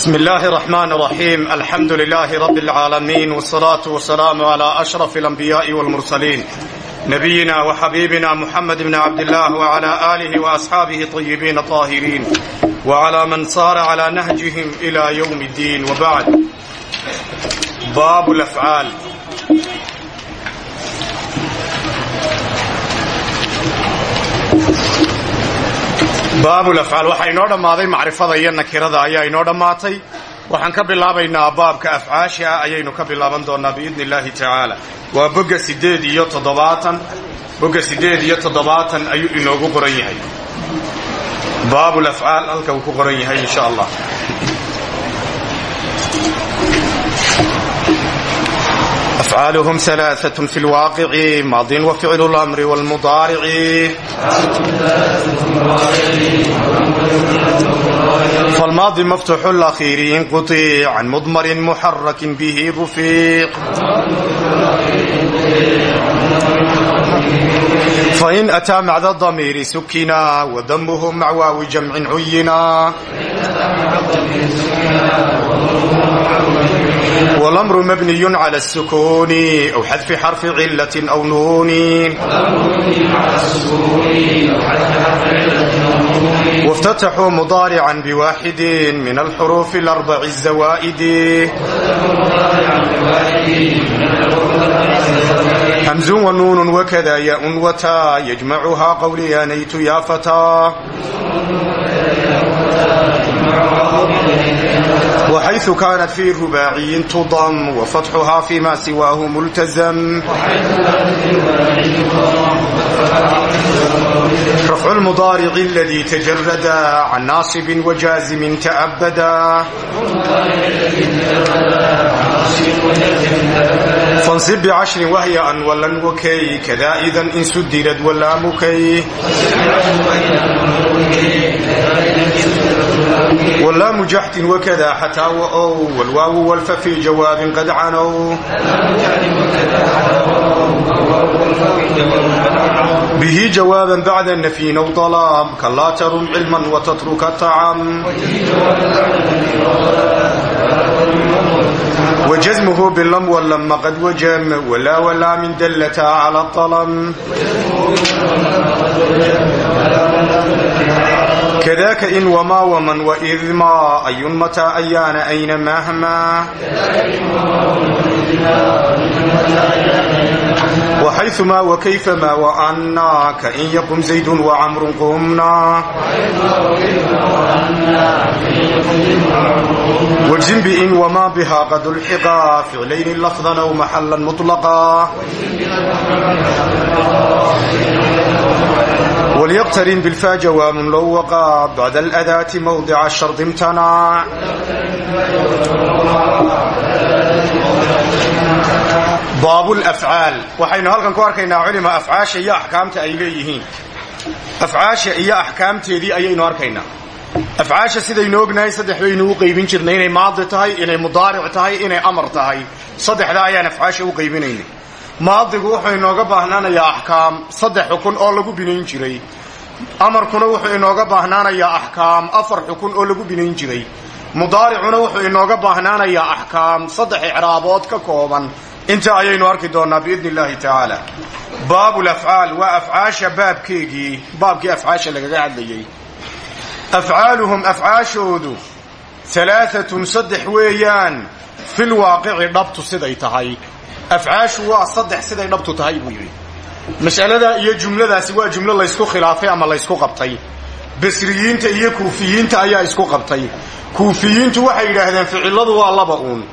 بسم الله الرحمن الرحيم الحمد لله رب العالمين والصلاة والسلام على أشرف الأنبياء والمرسلين نبينا وحبيبنا محمد بن عبد الله وعلى آله وأصحابه طيبين طاهرين وعلى من صار على نهجهم إلى يوم الدين وبعد باب الأفعال baabul afcaal waxaa inoo dhammaaday macrifada iyo nakirada ayaa inoo dhammaatay. Waxaan ka bilaabaynaa baabka afcaasha ah ayaynu ka bilaaban doonaa biidni illaahi tacaala waa bogga sideed iyo toddobaatan ayuu inoogu qoran yahay. Baabul afcaal halka uu ku qoran yahay insha allah أفعالهم ثلاثة في الواقع ماض وفعل الأمر والمضارع فالماضي مفتوح الأخير ينقطع عن مضمر محرك به رفيق فإن أتى مع ذا الضمير سكنا وذمه مع واو جمع عينا والأمر مبني على السكون أو حذف حرف علة أو نون وافتتحوا مضارعا بواحد من الحروف الأربع الزوائد همز ونون وكذا ياء وتا يجمعها قولي أنيت يا فتى وحيث كانت في رباعي تضم وفتحها فيما سواه ملتزم رفع المضارع الذي تجرد عن ناصب وجازم تأبدا فانصب بعشر وهي أن ولن وكي كذا إذا إن سدرت ولا مكي ولا مجحت وكذا حتى وأو والواو والف في جواب قد عنوا به جوابا بعد النفي أو طلب كلا ترم علما وتترك الطعام وجزمه باللم واللم قد وجم ولا ولا من دلتا على الطلم كذاك إن وما ومن وإذ ما أي متى أيان أين مهما وحيثما وكيفما وأنا كإن يقم زيد وعمر قمنا واجزم بإن وما بها قد الحقا فعلين لفظا أو محلا مطلقا وليقترن بالفا جواب لو وقع بعد الأذاة موضع الشرط امتنع baab lafcaal waxaynu halkan ku arkaynaa culima afcaasha iyo axkaamta ay leeyihiin afcaasha iyo axkaamteedii ayaynu arkaynaa afcaasha sidaynu ognahay saddex baynu u qaybin jirnay inay maadi tahay inay mudaaric tahay inay amar tahay saddexdaa ayaan afcaasha u qaybinaynay maadigu wuxuu inooga baahnaanayaa axkaam saddex xukun oo lagu binayn jiray amarkuna wuxuu inooga baahnaanayaa axkaam afar xukun oo lagu binayn jiray. Mudaaricuna wuxuu inooga baahnaanayaa axkaam saddex icraabood ka kooban. Inta ayaynu arki doonaa biidni illaahi tacaala baabul afcaal waa afcaasha baabkeegii baabkii afcaasha lagaga hadlayay. Afcaaluhum afcaashoodu alaaatun saddex weeyaan. Fil waaqici dhabtu siday tahay. Afcaashu waa saddex siday dhabtu tahay buu yidhi mas'aladaa iyo jumladaasi waa jumlo laysku khilaafay ama laysku qabtay. Basriyiinta iyo kuufiyiinta ayaa isku qabtay. Kuufiyiintu waxay yidhaahdeen ficiladu waa laba uun.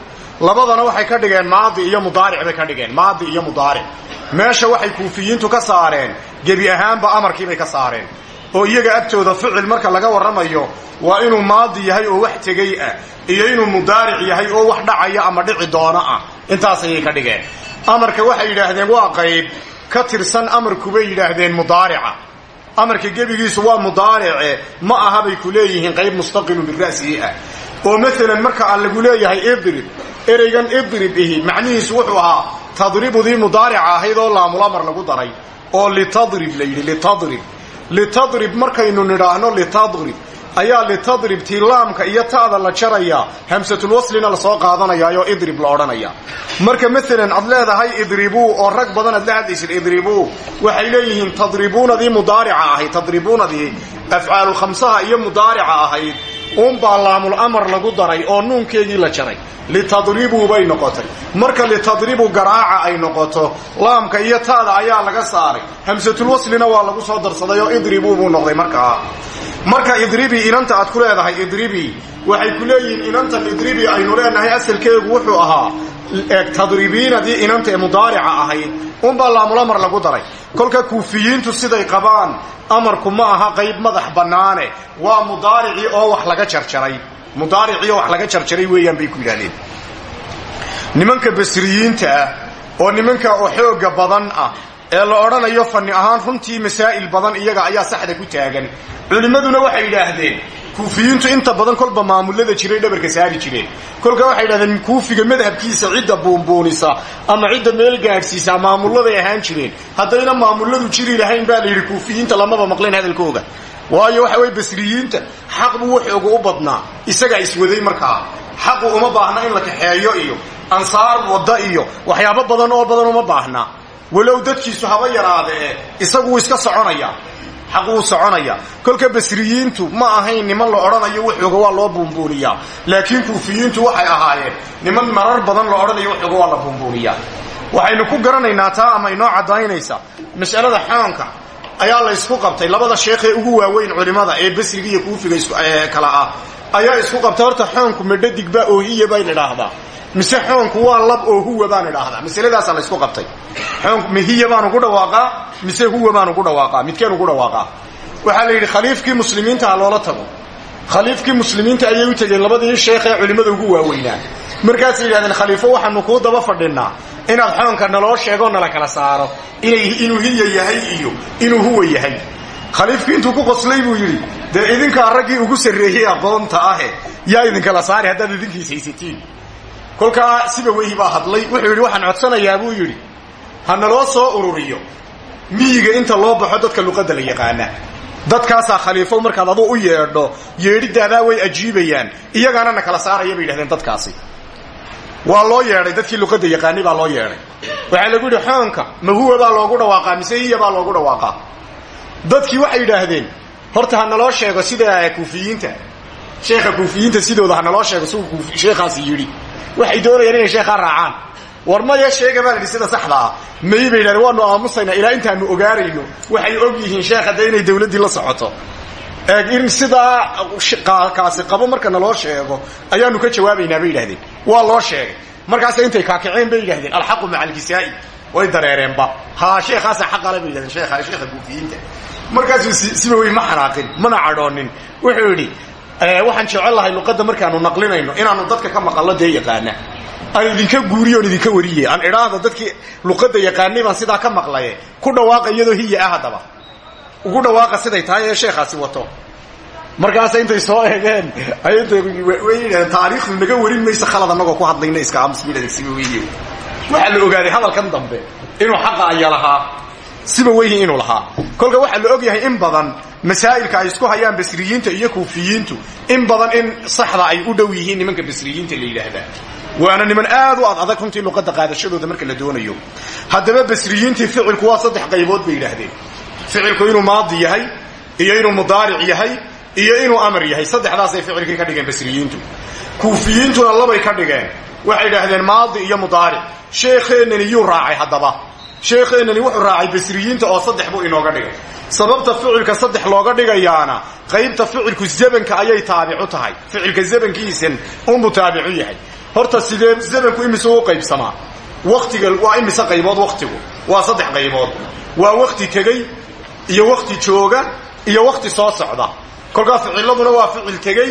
Labadana waxay ka dhigeen maadi iyo mudaaric bay ka dhigeen maadi iyo mudaaric. Meesha waxay kuufiyiintu ka saareen gebi ahaanba amarkiibay ka saareen. Oo iyaga agtooda ficil marka laga warramayo waa inuu maadi yahay oo wax tegay ah iyo inuu mudaaric yahay oo wax dhacaya ama dhici doono ah. Intaas ayay ka dhigeen. Amarka waxay yidhaahdeen waa qayb ka tirsan amarkubay yidhaahdeen mudaarica. Amarka gebigiisu waa mudaarice ma aha bay ku leeyihiin qayb mustaqilun bira'sihi ah. Oo maalan marka aan lagu leeyahay idrib ereygan idrib ihi macnihiisu wuxuu ahaa tadribudii mudaarica ahayd oo laamulamar lagu daray. Oo litadrib la yidhi litadrib. Litadrib markaynu nidhaahno litadrib ayaa litadrib tii laamka iyo ta'da la jaraya hamsatulwaslina la soo qaadanayaayo idrib la odhanaya. Marka maalan aad leedahay idribuu oo rag badan aad la hadlaysid idribuu waxay leeyihiin tadribuunadii mudaarica ahayd tadribuunadii afcaalu khamsaha iyo mudaarica ahayd uunbaa laamul amar lagu daray oo nuunkeegii la jaray. Litadribuu bay noqotay. Marka litadribuu garaaca ay noqoto laamka iyo ta'da ayaa laga saaray. Hamsatulwaslina waa lagu soo darsaday oo idribuu buu noqday markaa marka idribi inanta aad ku leedahay idribi waxay ku leeyihiin inantan idribi aynu leenahay asalkeegu wuxuu ahaa tadribiinadii inanta ee mudaarica ahayd. Unbaa laamulamar lagu daray. Kolka kuufiyiintu siday qabaan amarku ma aha qayb madax bannaane. Waa mudaaricii oo wax laga jarjaray. Mudaaricii oo wax laga jarjaray weeyaan bay ku yidhahdeen nimanka basriyiinta ah oo nimanka oo xooga badan ah ee la odhanayo fanni ahaan runtii masaa'il badan iyaga ayaa saxda ku taagan. Culimmaduna waxay yidhaahdeen kuufiyiintu inta badan kolba maamulada jiray dhabarka saari jireen. Kolka waxay yidhahdeen kuufiga madhabkiisa cidda buunbuunisa ama cidda meel gaadhsiisa maamulladay ahaan jireen. Haddayna maamuladu jiri lahayn baa la yidhi kuufiyiinta lamaba maqleen hadalkooga. Waayo waxa weye basriyiinta xaq buu waxooga u badnaa isagaa iswaday markaa. Xaqu uma baahna in la kaxeeyo iyo ansaar wadda iyo waxyaabo badan oo badan uma baahna walow dadkiisu haba yaraadee isagu wuu iska soconaya. Xaq wuu soconaya. Kolka basriyiintu ma ahayn niman la odhanayo waxooga waa loo buunbuuniyaa laakiin kuufiyiintu waxay ahaayeen niman marar badan la odhanayo waxooga waa la buunbuuniyaa waxaynu ku garanaynaa taa ama inoo caddaynaysa mas'alada xoonka ayaa la ysku qabtay. Labada sheekhee ugu waaweyn culimmada ee basriga iyo kuufiga kala ah ayaa isku qabtay. Horta xoonku madhadigba oohiya baan idhaahdaa mise xoonku waa lab oo huwa baan idhaahdaa. Masaladaasaa la ysku qabtay. Xoonku mihiya baanu dhawaaqaa mise huwa baanu ku dhawaaqaa midkeenu ku dhawaaqaa. Waxaa la yidhi khaliifkii muslimiinta loola tago. Khaliifkii muslimiinta ayay u tegeen labadii sheekh ee culimmada ugu waaweynaa markaasay yidhahdeen khaliifo waxaanu kuu daba fadhinnaa inaad xoonka naloo sheegoo nala kala saaro. Inuu hiya yahay iyo inuu huwa yahay. Khaliifkii intuu ku qoslay buu yidhi dee idinkaa raggii ugu sarreeyey aqoonta ahe. Yaa idinkala saari haddaad idinkiis haysatiin kolkaa siba weyhi baa hadlay wuxuu yidhi waxaan codsanayaa buu yidhi. Ha naloo soo ururiyo. Miyiga inta loo baxo dadka luqadda la yaqaana. Dadkaasaa khaliifo markaad aduu u yeedho yeedhidaadaa way ajiibayaan. Iyagaana na kala saaraya bay yidhahdeen dadkaasi. Waa loo yeedhay dadkii luqadda yaqaanay baa loo yeedhay. Waxaa lagu yidhi xoonka ma huwa baa loogu dhawaaqaa mise hiya baa loogu dhawaaqaa? Dadkii waxay yidhaahdeen horta ha naloo sheego sida kuufiyiinta. Sheekha kuufiyiinta sidooda ha naloo sheego siduu sheekhaasi yidhi waxay doonayaan inay sheekhaa raacaan. War maya sheega baa la sida saxda ah may bay yidhahdeen waanu aamusaynaa ilaa intaanu ogaanayno waxay og yihiin sheekha dee inay dawladdii la socoto. In sidaa kaasi qabo marka naloo sheego ayaanu ka jawaabaynaa bay yidhahdeen waa loo sheegay. Markaas intay kaakaceen bay yidhahdeen alxaqu maca alkisaa'i. Way dareereenba. Ha sheekhaasa xaqale bay yidhahdeen sheekha sheekha kuufiyiinta markaasuu siba wey ma xanaaqin mana cadhoonin. Wuxuu yidhi waxaan jecel lahay luqadda markaanu naqlinayno inaanu dadka ka maqallo dee yaqaana. Aan idinka guuriyo on idinka wariye aan idhaahdo dadkii luqadda yaqaanay baan sidaa ka maqlaye. Ku dhawaaqa iyadoo hiya ah ugu dhawaaqa siday tahay ee sheekhaasi wato. Markaasa intay soo eegeen. Way yidhahdeen taariikhdu naga warin khalad annagoo ku hadlayna iska aamus bay yidhahdeen siba weyhi waxaa la ogaaday hadalkan dambe inuu xaqa aya siba weyhi inuu lahaa. Kolka waxaa la og yahay in badan masaa'ilka ay isku hayaan basriyiinta iyo kuufiyiintu in badan in saxda ay u dhow yihiin nimanka basriyiinta la yidhaahdaa. Waana niman aad u ad adag runtii luqadda qaadashadooda marka la doonayo. Haddaba basriyiintii ficilku waa saddex qaybood bay yidhaahdeen. Ficilku inuu maadi yahay iyo inuu mudaaric yahay iyo inuu amar yahay. Saddexdaasay ficilkii ka dhigeen basriyiintu. Kuufiyiintuna labay ka dhigeen. Waxay idhaahdeen maadi iyo mudaaric. Sheekheenani yuu raacay haddaba sheekheenani wuxuu raacay basriyiinta oo saddex buu inooga dhigay. Sababta ficilka saddex looga dhigayaana qaybta ficilku zabanka ayay taabicu tahay. Ficilka zabankiisan unbuu taabicu yahay. Horta sidee zabanku imise u qaybsamaa? Waktiga waa imise qaybood waktigu waa saddex qaybood. Waa wakti tegey iyo wakti jooga iyo wakti soo socda. Kolkaa ficiladuna waa ficil tegey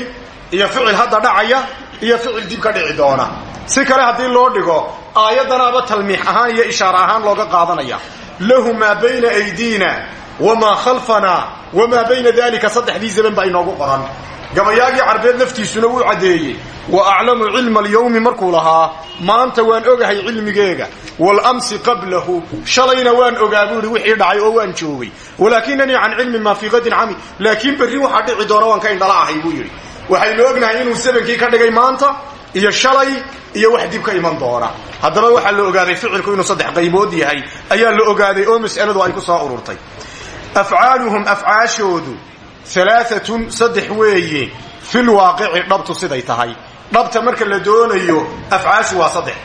iyo ficil hadda dhacaya iyo ficil dib ka dhici doona. Si kale haddii loo dhigo aayadanaaba talmiix ahaan iyo ishaare ahaan looga qaadanaya. Lahu maa bayna aydiina wamaa khalfanaa wamaa bayna dalika saddexdii zaban baa inoogu qoran. Gabayaagii carbeed laftiisuna wuu caddeeyey. Wa aclamu cilma alyawmi markuu lahaa maanta waan ogahay cilmigeega. Walamsi qablahu shalayna waan ogaa buu ihi wixii dhacay oo waan joogay. Walaakinanii can cilmi maa fii qadin cami laakiin berri waxaa dhici doona waan ka indhala ahay buu yidhi waxaynu ognahay inuu sabankii ka dhigay maanta iyo shalay iyo wax dib ka iman doona. Haddaba waxaa la ogaaday ficilku inuu saddex qaybood yahay. Ayaa la ogaaday oo mas'aladu ay ku soo ururtay. Afcaaluhum afcaashoodu alaaatun saddex weeye. Fil waaqici dhabtu siday tahay. Dhabta marka la doonayo afcaashu waa saddex.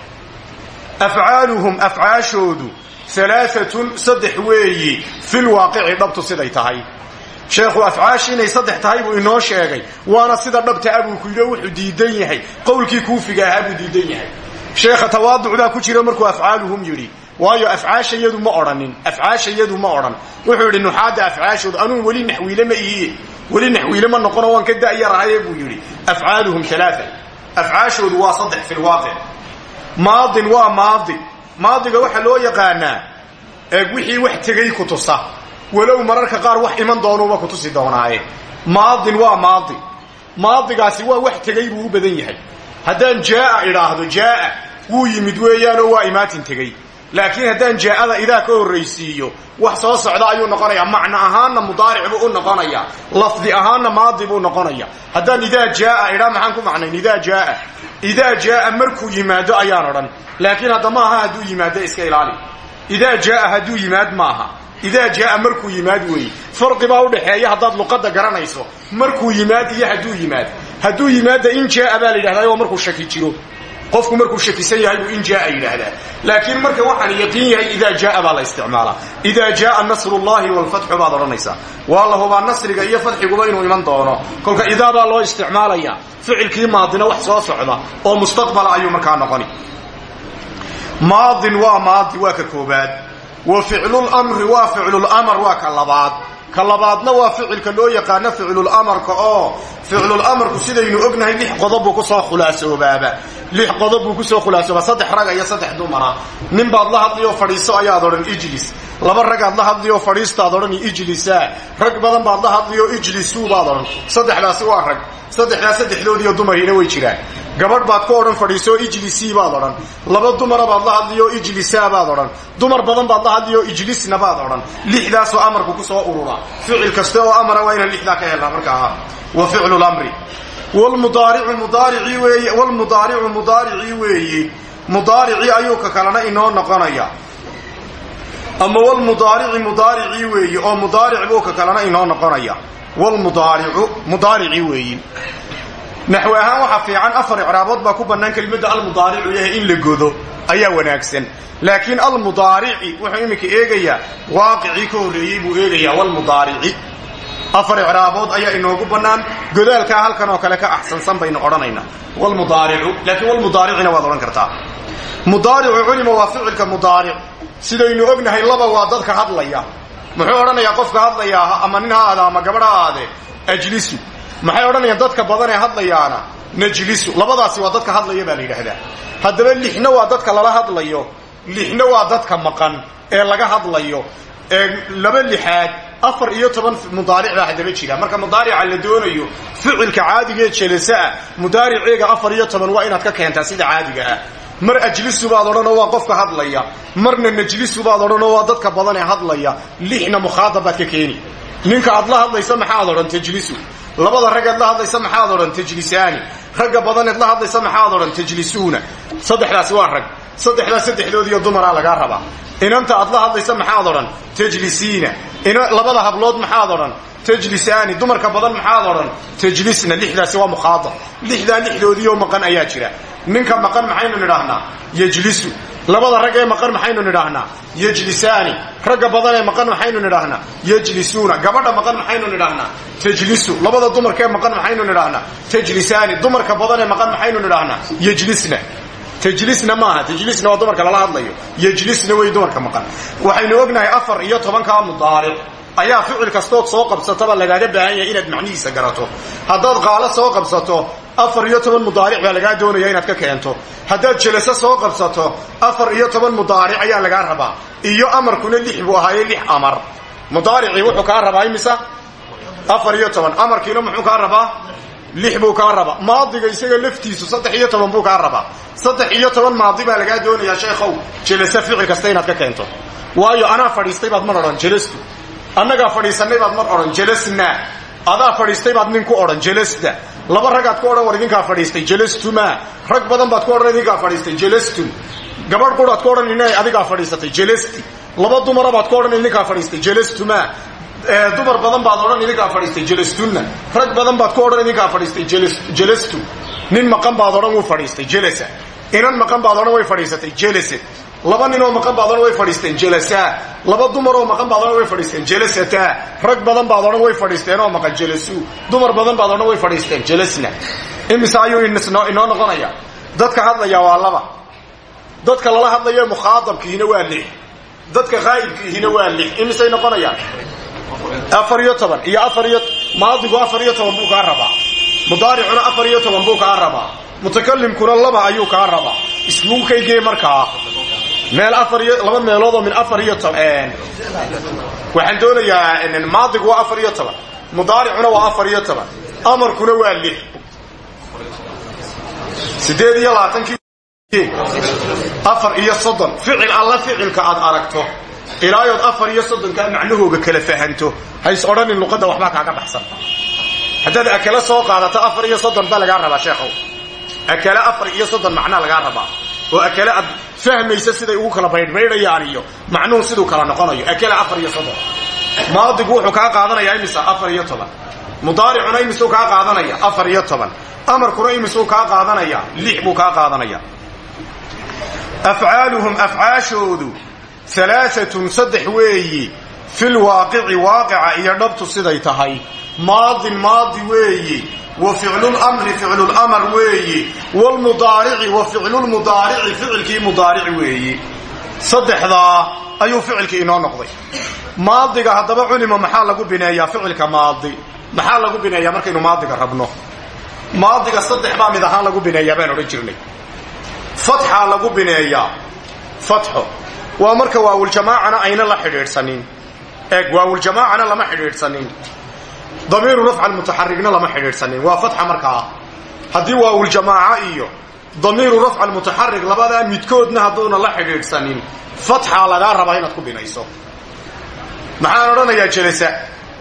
Afcaaluhum afcaashoodu alaaatun saddex weeye. Fil waaqici dhabtu siday tahay sheekhu afcaashi inay saddex tahay buu inoo sheegay waana sida dhabta abuu ku yidhi wuxuu diidan yahay. Qowlkii kuufiga ahaa diidan yahay. Sheekha tawaaduc baa ku jira markuu afcaaluhum yidhi waayo afcaashayadu ma odhanin afcaashayadu ma odhan. Wuxuu yidhi nuxaadda afcaashoodu anuun weli naxwiile ma ihiye weli naxwiile ma noqono waan ka da'yarahaye buu yidhi. Afcaaluhum alaaa afcaashoodu waa saddex fi lwaaqic maadin waa maadi. Maadiga waxaa loo yaqaanaa wixii wax tegey ku tusa walow mararka qaar wax iman doonuuba ku tusi doonaaye. Maadin waa maadi. Maadigaasi waa wax tegey buu u badan yahay. Haddaan jaaa idhaahdo jaaa wuu yimid weeyaanoo waa imaatin tegey. Laakiin haddaan jaa'ada idaa ka horraysiiyo wax soo socda ayuu noqonayaa. Macno ahaanna mudaaric buu u noqonayaa lafdi ahaanna maadi buu noqonaya. Haddaan idaa jaaa idhaa maxaan ku macnayn? Idaa jaaa. Idaa jaaa markuu yimaado ayaan odhan. Laakiin hadda maaha hadduu yimaado iska ilaali. Idaa jaaa hadduu yimaad maaha idaa jaaa markuu yimaad weeye farqi baa udhaxeeya haddaad luqadda garanayso markuu yimaad iyo hadduu yimaad hadduu yimaadda in jaaa baa la yidhahdaa waa markuu shaki jiro qofku markuu shakisan yahay buu in jaaa yidhaahdaa laakiin marka waxaan yaqiin yahay idaa jaaa baa la isticmaalaa idaa jaaa nasrullahi walfatxu baad odhanaysaa waa la hubaa nasriga iyo fadxiguba inuu iman doono kolka idaa baa loo isticmaalaya ficilkii maadina wax soo socda oo mustaqbala ayuu markaa noqoni maadin waa maadi waa wa ficlulamri waa ficlulamar waa ka labaad. Ka labaadna waa ficilka loo yaqaano ficlulamarka oo ficlulamarku sidaynu ognahay lix qodob buu ku soo khulaasoobaaba lix qodob buu ku soo khulaasoobaa saddex raga iyo saddex dumara. Nin baad la hadlayoo fadhiiso ayaad odhan ijlis. Laba ragaad la hadlayoo fadhiistaad odhan ijlisa. Rag badan baad la hadlayoo ijlisuu baad odhan. Saddexdaasi waa rag saddexdaas saddexdoodiiyo dumariina way jiraan. Gabadh baad ku odhan fadhiisoo ijlisii baad odhan. Laba dumara baad la hadlayoo ijlisaa baad odhan. Dumar badan baad la hadlayoo ijlisna baad odhan. Lixdaasoo amarku ku soo urura. Ficil kaste oo amara waa inaan lixdaa ka helnaa markaa wa ficlu lamri wlmudaaricu mudaaricii weeye wlmudaaricu mudaaricii weeye mudaaricii ayuu ka kalena inoo noqonaya. Ama wlmudaarici mudaaricii weeye oo mudaaric buu ka kalena inoo noqonaya wlmudaaricu mudaaricii weeyi naxwi ahaan waxaa fiican afar icraabood baa ku bannaan kelimada almudaaricu yahay in la godo ayaa wanaagsan laakiin almudaarici wuxuu iminka eegayaa waaqicii ka horreeyey buu eegayaa walmudaarici afar icraabood ayaa inoogu bannaan godaalkaa halkan oo kale ka axsansan baynu odhanaynaa walmudaaricu laakiin walmudaaricina waad odhan kartaa sidaynu ognahay laba waa dadka hadlaya muxuu odhanayaa qofka hadlayaa ama nin ha ama gabadh ha ajlisu maxay odhanayaan dadka badan ee hadlayaana? Najlisu labadaasi waa dadka hadlaya baa la yidhaahdaa. Haddaba lixna waa dadka lala hadlayo. Lixna waa dadka maqan ee laga hadlayo. Ee laba lixaad afar iyo toban mudaaric baa haddaba jira. Marka mudaarica la doonayo ficilka caadigaee jelasaah mudaariceega afar iyo toban waa inaad ka keentaa sida caadiga ah mar ajlisu baad odhanoo waa qofka hadlaya. Marna najlisu baad odhanoo waa dadka badan ee hadlaya. Lixna mukhaadab baad ka keeni. Ninka aad la hadlaysa maxaad odhan tajlisu labada raggeed la hadlaysa maxaad odhan tajlisaani ragga badaneed la hadlaysa maxaad odhan tajlisuuna saddexdaasi waa rag saddexdaas saddexdoodiiyo dumaraa lagaa rabaa. Inanta aad la hadlaysa maxaad odhan? Tajlisiina. Labada hablood maxaad odhan? Tajlisaani. Dumarka badan maxaad odhan? Tajlisna lixdaasi waa mukhaadab lixdaa lixdoodiioo maqan ayaa jira. Ninka maqan maxaynu nidhaahnaa? Yejlisu labada rag ee maqan maxaynu nidhaahnaa? Yejlisaani ragga badan ee maqan maxaynu nidhaahnaa? Yejlisuuna gabadha maqan maxaynu nidhaahnaa? Tajlisu. Labada dumarka ee maqan maxaynu nidhaahnaa? Tajlisaani. Dumarka badan ee maqan maxaynu nidhaahnaa? Yejlisna tajlisna maaha. Tajlisna waa dumarka lala hadlayo. Yejlisna wey dumarka maqan. Waxaynu ognahay afar iyo tobankaa mudaaric ayaa ficil kastood soo qabsataba lagaaga baahan yahay inaad macnihiisa garato. Haddaad qaalo soo qabsato afar iyo toban mudaaric baa lagaa doonaya inaad ka keento. Haddaad jelaso soo qabsato afar iyo toban mudaaric ayaa lagaa rabaa. Iyo amarkuna lix buu ahaaye lix amar. Mudaaricii wuxuu kaa rabaa imisa? Afar iyo toban. Amarkiina muxuu kaa rabaa lix buu kaa rabaa maadiga isaga laftiisu saddex iyo toban buu kaa rabaa saddex iyo toban maadi baa lagaa doonayaa sheekhow. Jelasa ficil kasta ka keento. Waayo anaa fadhiistay baad mar odhan jelastu annagaa fadhiisannay baad mar odhan jelasna adaa fadhiistay baad nin ku odhan jelasta laba ragaad ku odhan war idinkaa fadhiistay jelastuma rag badan baad ku odhan idinkaa fadhiistay jelastum gabadh quraad ku odhan ina adigaa fadhiisatay jelasti laba dumara baad ku odhan idinkaa fadhiistay jelastuma dumar badan baad odhan idinkaa fadhiistay jelastunna rag badan baad ku odhan idinkaa fadhiistay jelastu nin maqan baad odhan wuu fadhiistay jelasa inan maqan baad odhan way fadhiisatay jelasa laba ninoo maqan baad odhan way fadhiisteen jelasaa laba dumaroo maqan baad odhan way fadhiisteen jelasataa rag badan baad odhan way fadhiisteenoo maqan jelasuu dumar badan baad odhan way fadhiisteen jelasna imise ayuu inoo noqonaya dadka hadlaya waa laba dadka lala hadlayo mukhaadabkiihina waa lix dadka haa'ibkiihina waa lix imisay noqonayaan afar iyo toban iyo afar iyo maadigu afar iyo toban buu kaa rabaa. Mudaaricuna afar iyo toban buu kaa rabaa. Mutakalimkuna laba ayuu kaa rabaa. Isbuukaygee markaa meel afar iyo laba meeloodoo min afar iyo toban waxaan doonayaa maadigu waa afar iyo toban mudaaricuna waa afar iyo toban amarkuna waa lix. Sideed iyo labaatankii afar iyo soddon ficil alla ficilka aad aragto ilaayood afar iyo soddonkaa macnahooga kala fahanto hays odhanin luqadda waxbaa kaaga baxsan. Haddaad akale soo qaadato afar iyo soddon baa lagaa rabaa sheekhow. Akale afar iyo soddon macnaa lagaa rabaa. Oo akale aad fahmaysa siday ugu kala baydhbaydhayaan iyo macnuhu siduu kala noqonayo. Akale afar iyo soddon. Maadigu wuxuu kaa qaadanayaa imisa afar iyo toban. Mudaaricuna imisuu kaa qaadanaya afar iyo toban. Amarkuna imisuu kaa qaadanaya lix buu kaa qaadanaya. Afcaaluhum afcaashoodu alaaatun saddex weeyi fil waaqici waaqica iyo dhabtu siday tahay maadin maadi weeyi wa ficlulamri ficlulamar weeyi wlmudaarici wa ficlulmudaarici ficilkii mudaarici weeyi saddexdaa ayuu ficilkii inoo noqday maadiga haddaba culima maxaa lagu bineeyaa ficilka maadi maxaa lagu bineeyaa markaynu maadiga rabno maadiga saddex baa mid ahaan lagu bineeyaa baan odhan jirnay fatxaa lagu bineeyaa fatxo waa marka waawuljamaacana ayna la xidhiidhsanin. Eeg waawuljamaacana lama xidhiidhsanin. Damiiru rafca almutaxarigna lama xidhiidhsanin. Waa fatxa markaa haddii waawuljamaaca iyo damiiru rafca almutaxarig labadaa midkoodna hadduuna la xidhiidhsanin fatxaa lagaa rabaa inaad ku binayso. Maxaan odhanayaa jelasa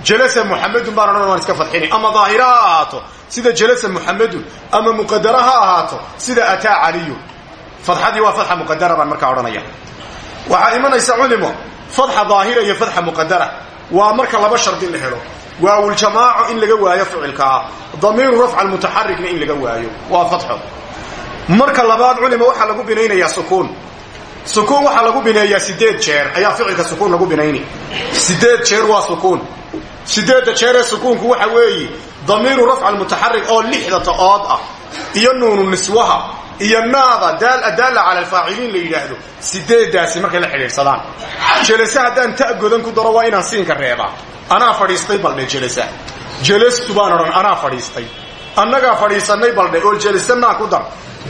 jelasa muxamedun baan odhan waan iska fadxini. Ama daahira ha ahaato sida jelasa muxamedun ama muqadara ha ahaato sida ataa caliyu. Fadxadii waa fatxa muqadara baan markaa odhanaya waxaa imanaysa culimo fatxa daahira iyo fatxa muqadara waa marka laba shardi la helo. Waawuljamaaco in laga waayo ficilkaa damiiru rafca almutaxarigna in laga waayo. Waa fatxo. Marka labaad culima waxaa lagu binaynayaa sukuun. Sukuun waxaa lagu bineeyaa sideed jeer. Ayaa ficilka sukuun lagu binayni. Sideed jeer waa sukuun. Sideedda jeeree sukuunku waxa weeye damiiru rafca almutaxarig oo lixda ta'ood ah iyo nuunu niswaha iyo naada daal adaala cala alfaaciliin la yidhaahdo. Sideedaasi markay la xidhiidhsadaan. Jelase haddaan ta godan ku daro waa inaan siinka reebaa anaa fadhiistay baldhe jelasa jelastu baan odhan anaa fadhiistay. Annagaa fadhiisannay baldhe oo jelasanaa ku dar.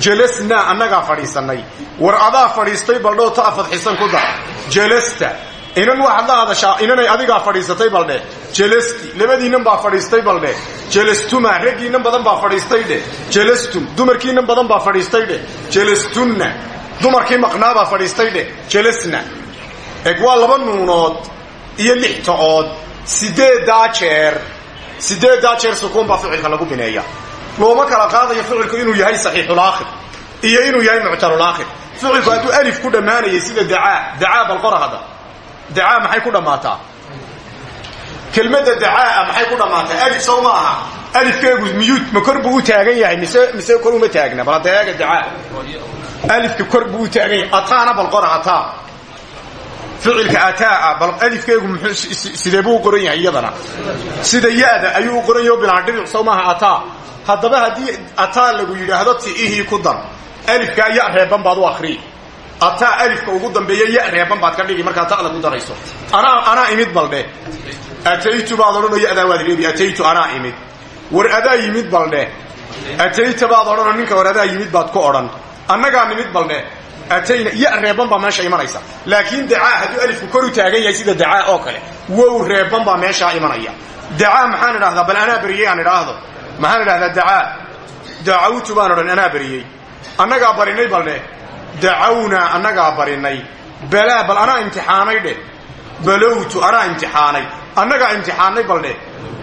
Jelasnaa annagaa fadhiisannay. War adaa fadhiistay baldhe oo ta'a fadxisan ku dar. Jelasta inan waxaad la hadashaa inanay adigaa fadhiisatay baldhe jelasti labadiinnan baa fadhiistay baldhe jelastuma raggiinnan badan baa fadhiistay dheh jelastum dumarkiinnan badan baa fadhiistay dheh jelastunna dumarkii maqnaabaa fadhiistay dheh jelasna eg waa laba nuunood iyo lix ta'ood sideeddaa jeer sideeddaa jeer sukuun baa ficilka lagu bineeya? Looma kala qaadayo ficilku inuu yahay saxiixulaakhir iyo inuu yahay muctalulaakhir ficilku hadduu alif ku dhammaanayay sida dacaa dacaa balqora hadda dacaa maxay ku dhammaataa kelmadda dacaa maxay ku dhammaataa alif sow ma aha alifkeegu miyuud ma kor buu u taagan yahay mise mise kor uma taagna bal hadda eega dacaa alifka kor buu u taagan yahay ataana balqora ataa ficilka ataa bal alifkeegu muxuu sidee buu u qoran yahay iyadana sida ya-da ayuu u qoran yahay o bilaan dhibic sow maaha ataa haddaba haddii ataa lagu yidhaahdo ti'ihii ku dar alifkaa ya reeban baad u akrii ataa alifka ugu dambeeya ya reeban baad ka dhigi markaa ta'da ku darayso. Anaa imid baldhe ataytu baad odhanoo yadaa waad reebi ataytu anaa imid. War adaa yimid baldhe atayta baad odhanoo ninka war adaa yimid baad ku odhan. Annagaa nimid baldhe atayna ya reeban baa meesha imanaysa. Laakiin dacaa hadduu alifku kor u taagan yahay sida dacaa oo kale wow reeban baa meeshaa imanaya. Dacaa maxaan idhahdaa bal anaa beriyey aan idhaahdo. Maxaan idhahdaa dacaa. Dacawtu baan odhan anaa bariyey. Annagaa barinay baldhe dacawnaa annagaa barinay balaa bal anaa imtixaanay dheh balowtu anaa imtixaanay annagaa imtixaanay baldhe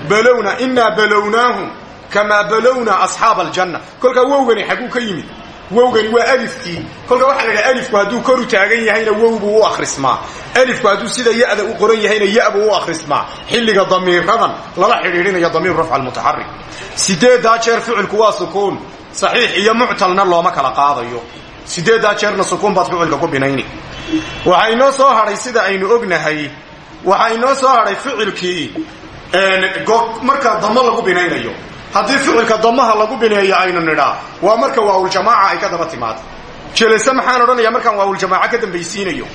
balowna innaa balownaahum kamaa balownaa asxaaba aljanna kolkaa wowgani xagguu ka yimid wowgani waa alifkii kolka waxaa la idhaha alifku hadduu koru taagan yahayna wow buu u akhrismaa alifku hadduu sida ya'da u qoran yahayna ya buu u akhrismaa xilliga damiiradan lala xidhiidhinayo damiiru rafca almutaxarik sideeddaa jeer ficilku waa sukuun saxiix iyo muctalna looma kala qaadayo sideeddaa jeerna sukuun baad ficilka ku binayni? Waxaa inoo soo hadhay sida aynu ognahay. Waxaa inoo soo hadhay ficilkii marka damo lagu binaynayo. Haddii ficilka damaha lagu bineeyo aynu nidhaa waa marka waawuljamaaca ay ka daba timaado. Jelase maxaan odhanaya markaan waawuljamaaca ka dambaysiinayo.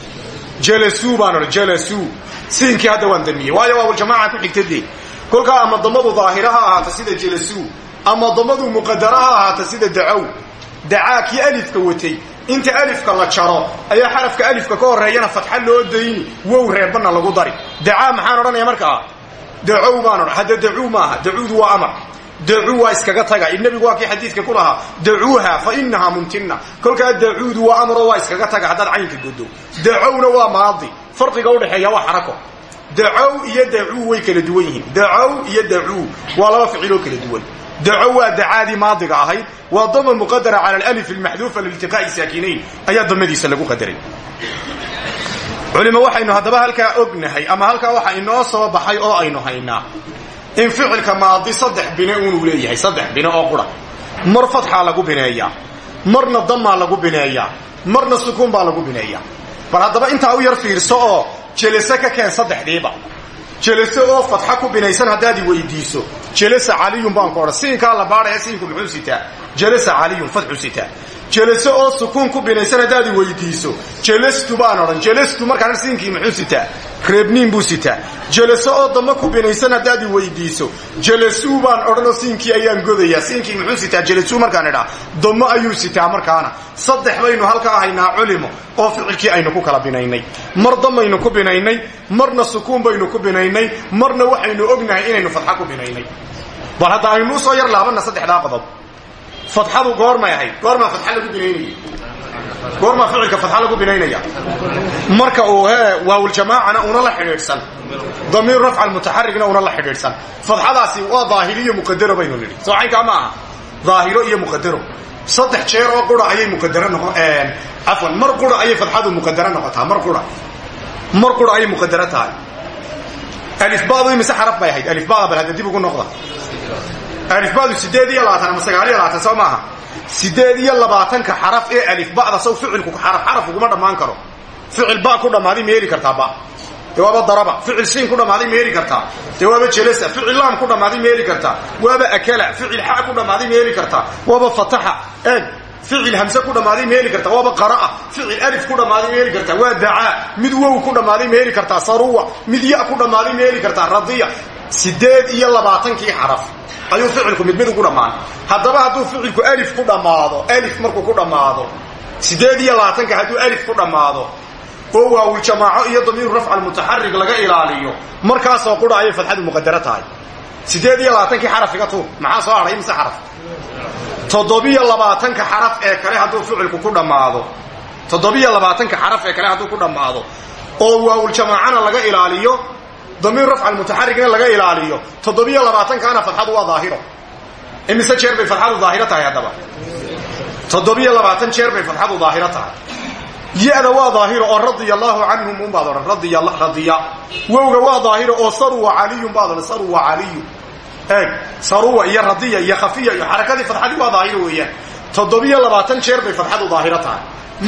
Jelasuu baan odhan jelasuu siinkii hadda waan damiyey. Waayo waawuljamaaca ku xigta dee. Kolkaa ama damadu daahira ha sida jelasuu ama damadu muqadara ha sida dacow dacaa kii alifka watay. Inta alifka la jaro ayaa xarafka alifka ka horeeyana fatxa loo dayni wow reebanna lagu dari. Dacaa maxaan odhanaya markaa dacow baan odhan hadda dacuu maaha dacuudu waa amar. Dacuu waa iskaga taga. Nebigu waa kii xadiidka ku lahaa dacuuha fa inahaa mumtina kolkaa dacuudu waa amro waa iskaga taga haddaad caynka godo dacowna waa maadi. Farqiga udhexeeya waa xarako. Dacow iyo dacuu way kala duwan yihiin. Dacow iyo dacuu waa laba ficiloo kala duwan dacow waa dacaadii maadiga ahayd waa dama muqadara cala alif almaxduufa liiltiqaa'i saakinayn ayaa damadiisa lagu qadaray culimo waxaynu haddaba halkaa ognahay ama halkaa waxa inoo soo baxay oo aynu haynaa in ficilka maadi saddex bine unuu leeyahay saddex bine oo qura mar fatxaa lagu bineeyaa marna damaa lagu bineeyaa marna sukuun baa lagu bineeyaa bal haddaba intaa u yar jelase oo fatxa ku binaysan haddaad i weydiiso. Jelasa caliyun baan ku odhan siinkaa la baadhaya siinku muxuu sitaa jelasa caliyun fatxu sitaa. Jelase oo sukuun ku binaysan haddaad i weydiiso. Jelastu baan odhan jelastu markaan siinkii muxuu sitaa? Reebniin buu sitaa. Jelase oo dama ku binaysan haddaad i weydiiso. Jelasuu baan odhanoo siinkii ayaan godayaa. Siinkii muxuu sitaa? Jelasuu markaan idhaa. Damo ayuu sitaa markaana. Saddex baynu halkaa haynaa culimo oo ficilkii aynu ku kala binaynay. Mar damaynu ku binaynay marna sukuun baynu ku binaynay marna waxaynu ognahay inaynu u soo yar laabanna fatxadu goormay ahayd goormaa fatxa lagu binaynaya. Goormaa ficilka fatxa lagu binaynaya. Marka uu he waawuljamaacana una la xidhiidhsan. Damiir rafca mutaxarigna una la xidhiidhsan. Fatxadaasi waa daahiriyo muqadaro baynu nidhi. Soo caynkaa ma aha. Daahiro iyo muqadaro saddex jeer oo qura ayay muqadaro noqo cafwan mar qura ayay fatxadu muqadaro noqotaa mar qura. Mar qura ayay muqadaro tahay. Alifbadu imise xaraf bay ahayd? Alifbada bal hadda dib ugu noqda alifbadu sideed iyo labaatan ama sagaal iyo labaatan soo sideed iyo labaatanka xaraf ee alifba'da saw ficilku xaraf xaraf uguma dhammaan karo. Ficil ba ku dhammaaday ma kartaa ba. Dee daraba. Ficil siin ku dhammaaday ma kartaa. Dee waaba ficil laam ku dhammaaday ma kartaa. Waaba akala ficil xa ku dhammaaday ma kartaa. Waaba fataxa. Eeg. Ficil hamse ku dhammaaday ma kartaa. Waaba qara'a. Ficil alif ku dhammaaday ma kartaa. Waa dacaa. Mid wow ku dhammaaday ma kartaa. Saruwa. Mid ya ku dhammaaday ma kartaa. Radiya. Sideed iyo labaatankii xaraf ayuu ficilku mid mid ugu dhammaan. Haddaba hadduu ficilku alif ku dhammaado alif markuu ku dhammaado sideed iyo labaatanka hadduu alif ku dhammaado oo waawuljamaaco iyo damiiru rafca almutaxarig laga ilaaliyo markaasoo qura ayay fadxadu muqadaro tahay. Sideed iyo labaatankii xaraf iga tuur maxaa soo hadhay imise xaraf. Toddobiyo labaatanka xaraf ee kale hadduu ficilku ku dhammaado. Toddobiyo labaatanka xaraf ee kale hadduu ku dhammaado oo waawuljamaacana laga ilaaliyo damiir rafca almutaxarigna laga ilaaliyo toddobiyo labaatankaana fadxadu waa daahiro. Imise jeer bay fadxadu daahiro tahay haddaba? Toddobiyo labaatan jeer bay fadxadu daahiro tahay. Ya-da waa daahiro oo radia allaahu canhum unbaad odhan radiya radiya. Wowga waa daahiro oo saruwa caliyun baad odhan saruwa caliyu. Eeg saruwa iyo radiya iyo khafiya iyo xarakadii fadxadii waa daahiro weeyaan. Toddobiyo labaatan jeer bay fadxadu daahiro tahay.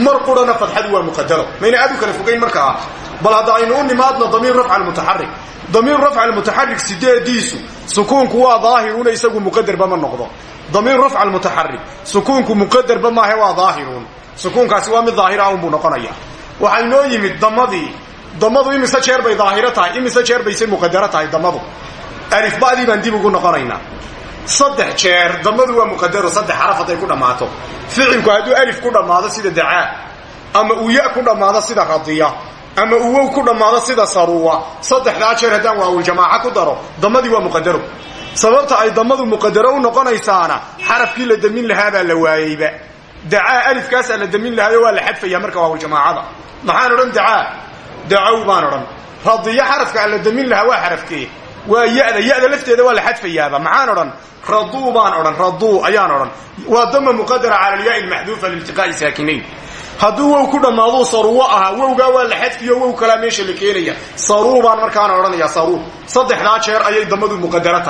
Mar qurana fadxadu waa muqadaro mayna aad u kala fogayn markaa bal hadda aynu u nimaadno damiir rafca almutaxarig damiir rafca almutaxarig sideediisu sukuunku waa daahiruna isagu muqadarba ma noqdo damiir rafca almutaxarig sukuunku muqadarba maahe waa daahirun sukuunkaasi waa mid daahira unbuu noqonaya waxaa inoo yimid damadii damadu imise jeer bay daahiro tahay imise jeer bayse muqadaro tahay damadu alifba'dii baan dib ugu noqonaynaa saddex jeer damadu waa muqadaro saddex xaraf hadday ku dhammaato ficilku hadduu alif ku dhammaado sida dacaa ama uu ya ku dhammaado sida ama uu wow ku dhammaado sida saruwa saddexdaa jeer haddaan waawuljamaaca ku daro damadii waa muqadaro sababta ay damadu muqadaro u noqonaysaana xarafkii la damin lahaabaa la waayeyba. Dacaa alifkaasaa la damin lahaayo waa la xadfaya marka waawljamaacada maxaan odhan dacaa? Dacow baan odhan. Radiyo xarafka la damin lahaa waa xarafkee. Waa yada yada lafteeda waa la xadfayaaba maxaan odhan raduu baan odhan raduu ayaan odhan. Waa dama muqadara cala alyaai lmaxduufa liiltiqaa'i saakinayn hadduu wow ku dhammaaduu saruwo ahaa. Wowgaa waa la xadfiyo wow kalaa meesha la keenaya. Saruu baan markaana odhanaya saruu saddexdaa jeer ayay damadu muqadaro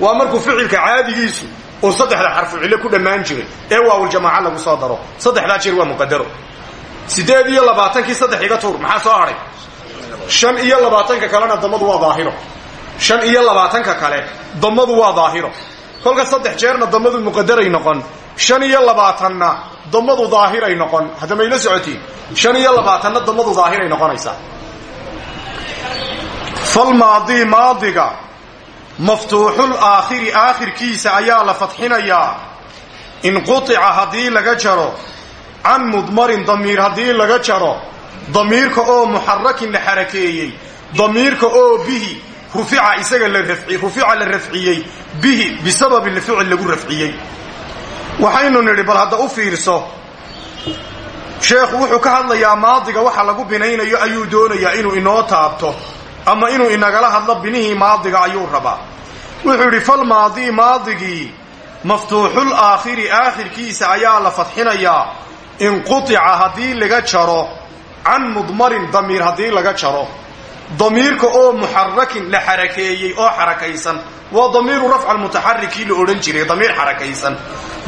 waa markuu ficilka caadigiisu oo saddexda xarfu cillo ku dhammaan jiray ee waawuljamaaca lagu soo daro. Saddexdaa jeer waa muqadaro siddeed iyo labaatankii saddex iga tuur maxaa soo hadhay shan iyo labaatanka kalena damadu waa daahiro. Shan iyo labaatanka kale damadu waa daahiro. Kolka saddex jeerna damadu muqadaray noqon shan iyo labaatanna damadu daahiray noqon. Hadda mayla socotiin shan iyo labaatanna damadu daahiray noqonaysaa falmaadii maadiga maftuuxul aakhiri aakhirkiisa ayaa la fadxinayaa inqutica haddii laga jaro can mudmarin damiir haddii laga jaro damiirka oo muxarakin la xarakeeyey damiirka oo bihi rufica isaga rufica la rafciyey bihi bisababi lficil lagu rafciyey waxaynu nidhi bal hadda u fiirso. Sheekhu wuxuu ka hadlayaa maadiga waxa lagu binaynayo ayuu doonayaa inuu inoo taabto ama inuu inagala hadlo binihii maadiga ayuu rabaa. Wuxuu yidhi falmaadii maadigii maftuuxul aakhiri aakhirkiisa ayaa la fadxinayaa. Inqutica haddii laga jaro can mudmarin damiir haddii laga jaro damiirka oo muxarakin la xarakeeyey oo xarakaysan. Waa damiiru rafca almutaxarikii la odhan jiray damiir xarakaysan.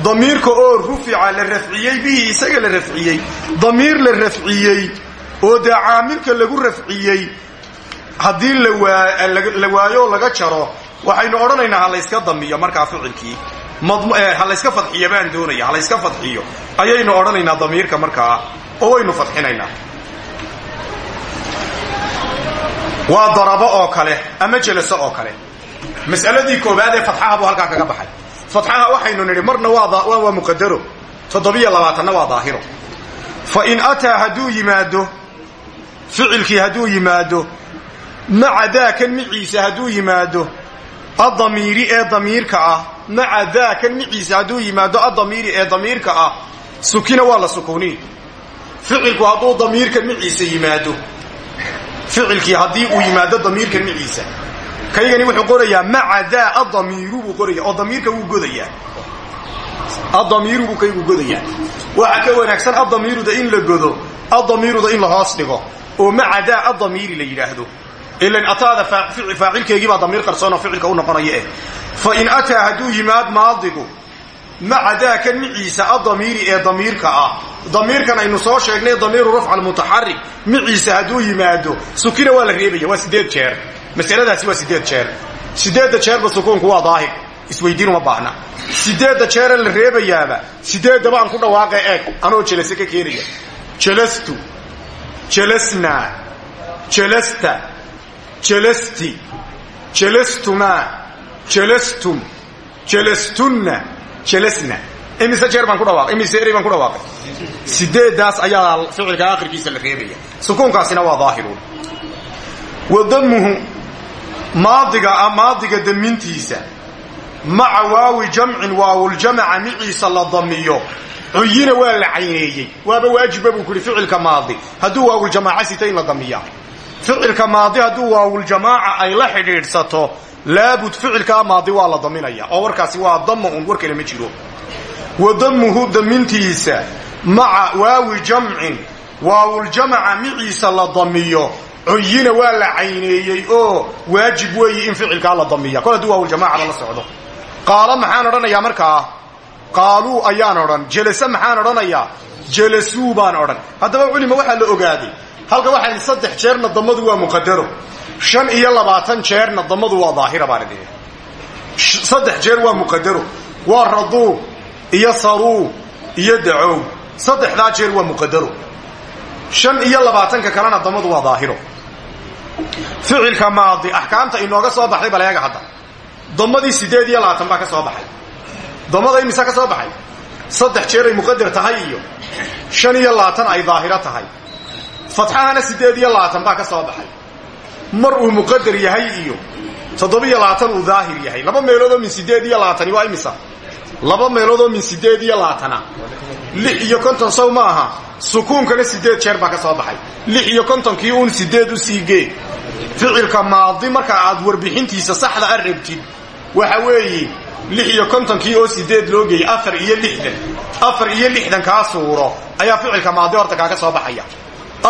Damiirka oo rufica la rafciyey bihi isaga la rafciyey. Damiir la rafciyey oo dee caamilka lagu rafciyey. Haddii la waayo laga jaro waxaynu odhanaynaa ha layska damiyo markaa ficilkii. Ha layska fadxiyo baan doonaya ha layska fadxiyo. Ayaynu odhanaynaa damiirka markaa oo waynu fadxinaynaa waa darabo oo kale ama jelaso oo kale. Mas'aladii koobaad ee fatxaha buu halkaa kaga baxay. Fatxaha waxaynu nidhi marna waa muqadaro toddobiyo labaatanna waa daahiro. Fa in ataa hadduu yimaado ficilkii hadduu yimaado maca daakan miciisa hadduu yimaado adamiiri ee damiirka ah maca daakan miciisa hadduu yimaado adamiiri ee damiirka ah sukina waa la sukuuni ficilku hadduu damiirka yimaado ficilkii haddii uu yimaado damiirka miciisa. Kaygani wuxuu qorayaa maca daa adamiiru buu qoraya oo damiirka wuu godayaa. Adamiiru buu kaygu godayaa. Waxa ka wanaagsan adamiiruda in la godo adamiiruda in la hoos dhigo oo maca daa adamiiri la yidhaahdo. Ilan ataada faacilkeegii baa damiir qarsoonoo ficilka u noqonaya eh. Fa in ataa hadduu yimaad maadigu maca daakan miciisa adamiiri ee damiirka ah. Damiirkan aynu soo sheegnay damiiru rafca almutaxarik miciisa hadduu yimaado sukina waa la reebaya waa sideed jeer. Masaladaasi waa sideed jeer. Sideedda jeerba sukuunku waa daahir. Isweydiin uma baahna. Sideedda jeere la reebayaaba sideeddaba aan ku dhawaaqe eeg. Anoo jelase ka keenaya. Jelastu jelasnaa jelasta jelasti jelastumaa jelastum jelastunna jelasna imise jeer baan ku dhawaaqay? Imise erey baan ku dhawaaqay? Sideeddaas ayaa ficilka aakhirkiisa la reebaya. Sukuunkaasina waa daahiruun. Wa damuhu maadiga maadiga damintiisa maca waawi jamcin waawuljamaca miciisa la damiyo. Cuyina waa la cayneeyey. Waaba waajiba buu kuhi ficilka maadi hadduu waawuljamaaca sita in la damiya ficilka maadi hadduu waawuljamaaca ay la xidhiidhsato laabud ficilkaa maadi waa la daminaya oo warkaasi waa dama un war kale ma jiro. Wa damuhu damintiisa maca waawi jamcin waawuljamaca miciisa la damiyo cuyina waa la cayneeyey oo waajib weeye in ficilkaa la damiya. Kol hadduu waawuljamacaba la socdo. Qaalo maxaan odhanayaa markaa? Qaaluu ayaan odhan jelase maxaan odhanayaa? Jelasuu baan odhan. Haddaba culima waxaa la ogaaday halka waxaan saddex jeerna damadu waa muqadaro shan iyo labaatan jeerna damadu waa daahira baan idhi saddex jeer waa muqadaro waa raduu iyo saruu iyo dacow saddexdaa jeer waa muqadaro shan iyo labaatanka kalena damadu waa daahiro. Ficilka maadi axkaamta inooga soo baxday baleega hadda. Damadii sideed iyo labaatan baa ka soo baxay. Damada imisa ka soo baxay? Saddex jeeray muqadar tahay iyo shan iyo labaatan ay daahiro tahay. Fatxahana sideed iyo labaatan baa ka soo baxay mar uu muqadar yahay iyo toddobiyo labaatan uu daahir yahay. Laba meeloodoo min sideed iyo labaatani waa imisa? Laba meeloodoo min sideed iyo labaatana. Lix iyo konton sow ma aha. Sukuunkana sideed jeer baa ka soo baxay. Lix iyo kontonkii uun sideed u sii gee. Ficilka maadi marka aad warbixintiisa saxda a rabtid waxa weeye lix iyo kontonkii oo sideed loo geeyey afar iyo lixdan. Afar iyo lixdan kaa suuro. Ayaa ficilka maadi horta kaaga soo baxaya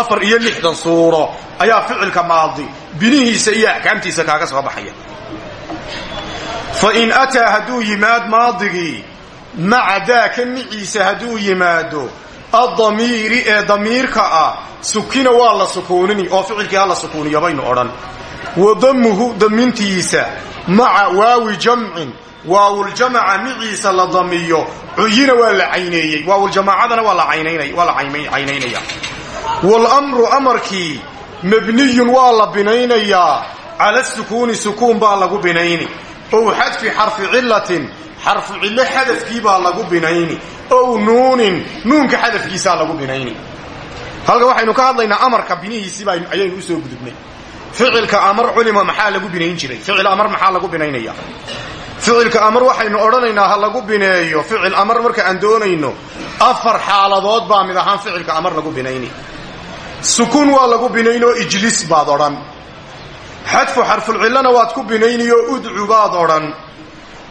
afar iyo lixdan suuro ayaa ficilka maadi. Binihiisa iyo axkaamtiisa kaaga soo baxaya. Fa in ataa hadduu yimaad maadigii maca daaka miciisa hadduu yimaado addamiiri ee damiirka ah sukina waa la sukuunini oo ficilkii la sukuuniyo baynu odhan. Wa damuhu damintiisa maca waawi jamcin waawuljamaca miciisa la damiyo cuyina waa la cayneeyey waawuljamaacadana waa la caynaynaya walamru amarkii mabniyun waa la binaynayaa cala sukuuni sukuun baa lagu binayni. Ow xadfi xarfi cilatin xarfu cillo xadafkii baa lagu binayni. Ow nuunin nuunka xadafkiisaa lagu binayni. Halkan waxaynu ka hadlaynaa amarka binihiisiiba ayaynu u soo gudubnay. Ficilka amar culima maxaa lagu binayn jiray? Ficil amar maxaa lagu binaynaya? Ficilka amar waxaynu odhanaynaa ha lagu bineeyo. Ficil amar marka aan doonayno afar xaaladood baa mid ahaan ficilka amar lagu binayni sukuun waa lagu binaynoo ijlis baad odhan. Xadfu xarfulcillana waad ku binayniyoo udcu baad odhan.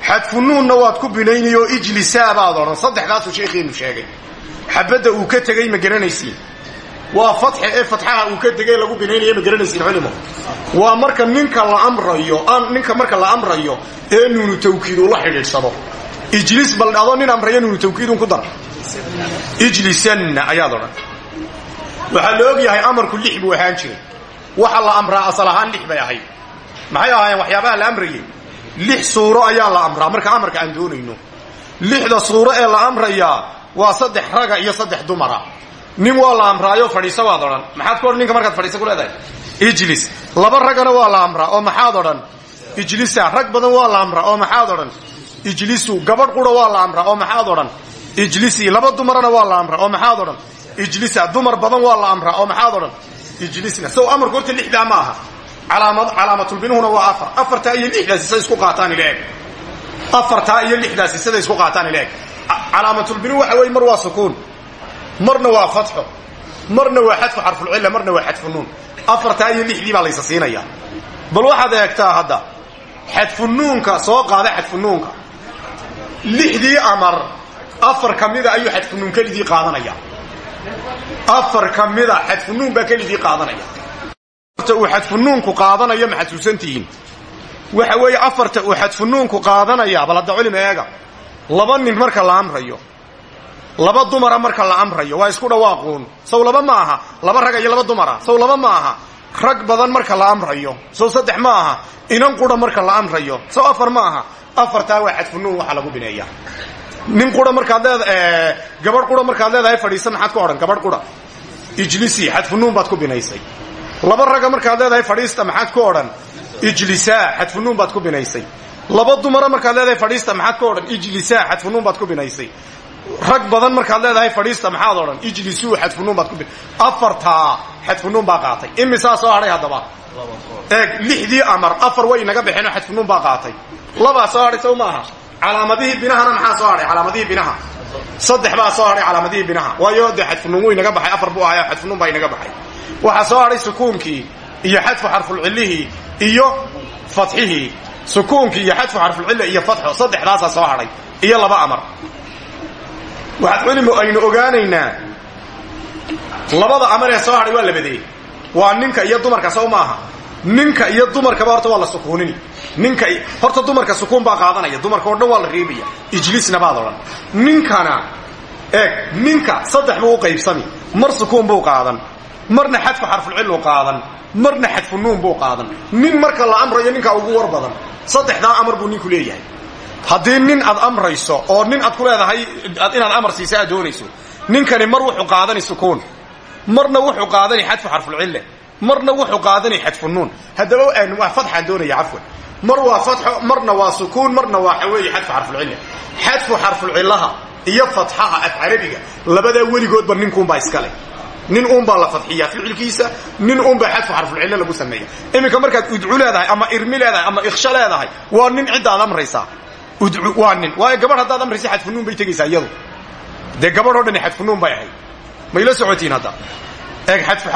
Xadfu nuunna waad ku binayniyoo ijlisaa baad odhan. Saddexdaasuu sheekhiinu sheegay. Xabadda uu ka tegey ma garanaysiin. Waa fatxe ee fatxaha uu ka tegey lagu binaynaya ma garanaysiin culimo waa marka ninka la amrayo ninka marka la amrayo ee nuunu tawkiid uu la xidhiidhsado. Ijlis bal adoo nin amraya nuunu tawkiidun ku dar. Ijlisanna waxaa la og yahay amarku lix buu ahaan jiray. Waxa la amraa asal ahaan lix bay ahayd. Maxay ahaayeen waxyaabaha la amrayay? Lix suuro ayaa la amraa. Marka amarka aan doonayno lixda suuro ee la amrayaa waa saddex raga iyo saddex dumara. Nin waa la amraayo fadhiiso waad odhan. Maxaad ku odhan ninka markaad fadhiiso ku leedahay? Ijlis. Laba ragana waa la amraa oo maxaad odhan? Ijlisa. Rag badan waa la amraa oo maxaad odhan? Ijlisu. Gabadh qura waa la amraa oo maxaad odhan? Ijlisi. Laba dumarana waa la amraa oo maxaad odhan ijlisa dumar badan waa la amraa oo maxaad odhan? Ijlisna. Sow amarku horta lixdaa ma aha. Calaamatulbinuhuna waa afar. Afartaa iyo lixdaasi say isku qaataan ila eg. Afartaa iyo lixdaasi siday isku qaataan ila eg. Calaamatulbinuh waxa weye mar waa sukuun. Marna waa fatxo marna waa xadfu xarfulcilla marna waa xadfu nuun. Afartaa iyo lixdii baa laysa siinaya. Bal waxaad eegtaa hadda xadfu nuunka soo qaada xadfu nuunka. Lixdii amar afar ka mida ayuu xadfu nuun keligii qaadanaya afar ka mida xadfu nuun baa keligii qaadanaya. Afarta uu xadfu nuunku qaadanayo ma xasuusantihiin waxa weeye afarta uu xadfu nuunku qaadanaya bal hadda culima eega. Laba nin marka la amrayo laba dumara marka la amrayo waa isku dhawaaquun sow laba ma aha laba raga iyo laba dumara. Sow laba ma aha rag badan marka la amrayo. Sow saddex ma aha inan qura marka la amrayo. Sow afar ma aha afartaa waa xadfu nuun waxaa lagu bineeya nin qura markaad leeda gabadh qura markaad leedahay fadhiisa maxaad ku odhan gabadh qura ijlisi xadfu nuun baad ku binaysay. Laba ragga markaad leedahay fadhiista maxaad ku odhan ijlisaa xadfu nuun baad ku binaysay. Laba dumara markaad leedahay fadhiista maxaad ku odhan ijlisaa xadfu nuun baad ku binaysay. Rag badan markaad leedahay fadhiista maxaad odhan ijlisuu xadfunuun baad ku afartaa xadfunuun baa qaatay. Imisaa soo hadhay haddaba? Eeg lixdii amar afar way inaga baxeen oo xadfunuun baa qaatay. Labaa soo hadhay sow maaha calaamadihii binahana maxaa soo hadhay calaamadihii binaha. Saddex baa soo hadhay calaamadihii binaha. Waayo dee xadfunuun inaga baxay afar buu ahayo xadfunuun baa inaga baxay. Waxaa soo hadhay sukuunkii iyo xadfu xarfulcillihii iyo fatxihii sukuunkii iyo xadfu xarfulcilla iyo fatxo saddexdaasaa soo hadhay iyo laba amar. Waxaad culimo aynu ogaanaynaa labada amar ee soo hadhay waa labadee waa ninka iyo dumarka sow maaha. Ninka iyo dumarkaba horta waa la sukuunini ninka horta dumarka sukuun baa qaadanaya. Dumarka oo dhan waa la reebaya ijlisna baad odhan. Ninkana eeg ninka saddex buu qaybsami. Mar sukuun buu qaadan. Marna xadfu xarfulcillu qaadan. Marna xadfu nuun buu qaadan. Nin marka la amrayo ninkaa ugu war badan saddexdaa amar buu ninku leeyahay. Haddii nin aad amrayso oo nin aad ku leedahay inaad amar siisa doonayso ninkani mar wuxuu qaadani sukuun. Marna wuxuu qaadani xadfu xarfulcille marna wuxuu qaadani xadfu nuun. Haddaba waa fatxaan doonaya cafwan mar waa fatxo marna waa sukuun marna waa xaweeye xadfu xarfulcille xadfu xarfulcillaha iyo fatxaha af carabiga. Labadaa weligoodba ninkuunbaa iskale nin uunbaa la fadxiyaa ficilkiisa nin uunbaa xadfu xarfulcillo lagu sameeya. Iminka markaad udcu leedahay ama irmi leedahay ama iksha leedahay waa nin ciddaad amraysaa. Udcu waa nin. Waayo gabadh haddaad amraysa xadfunuun bay tegaysaa iyadu. Dee gabadh oo dhani xadfunuun bay ahayd. Mayla socotiin hadda eeg xadfu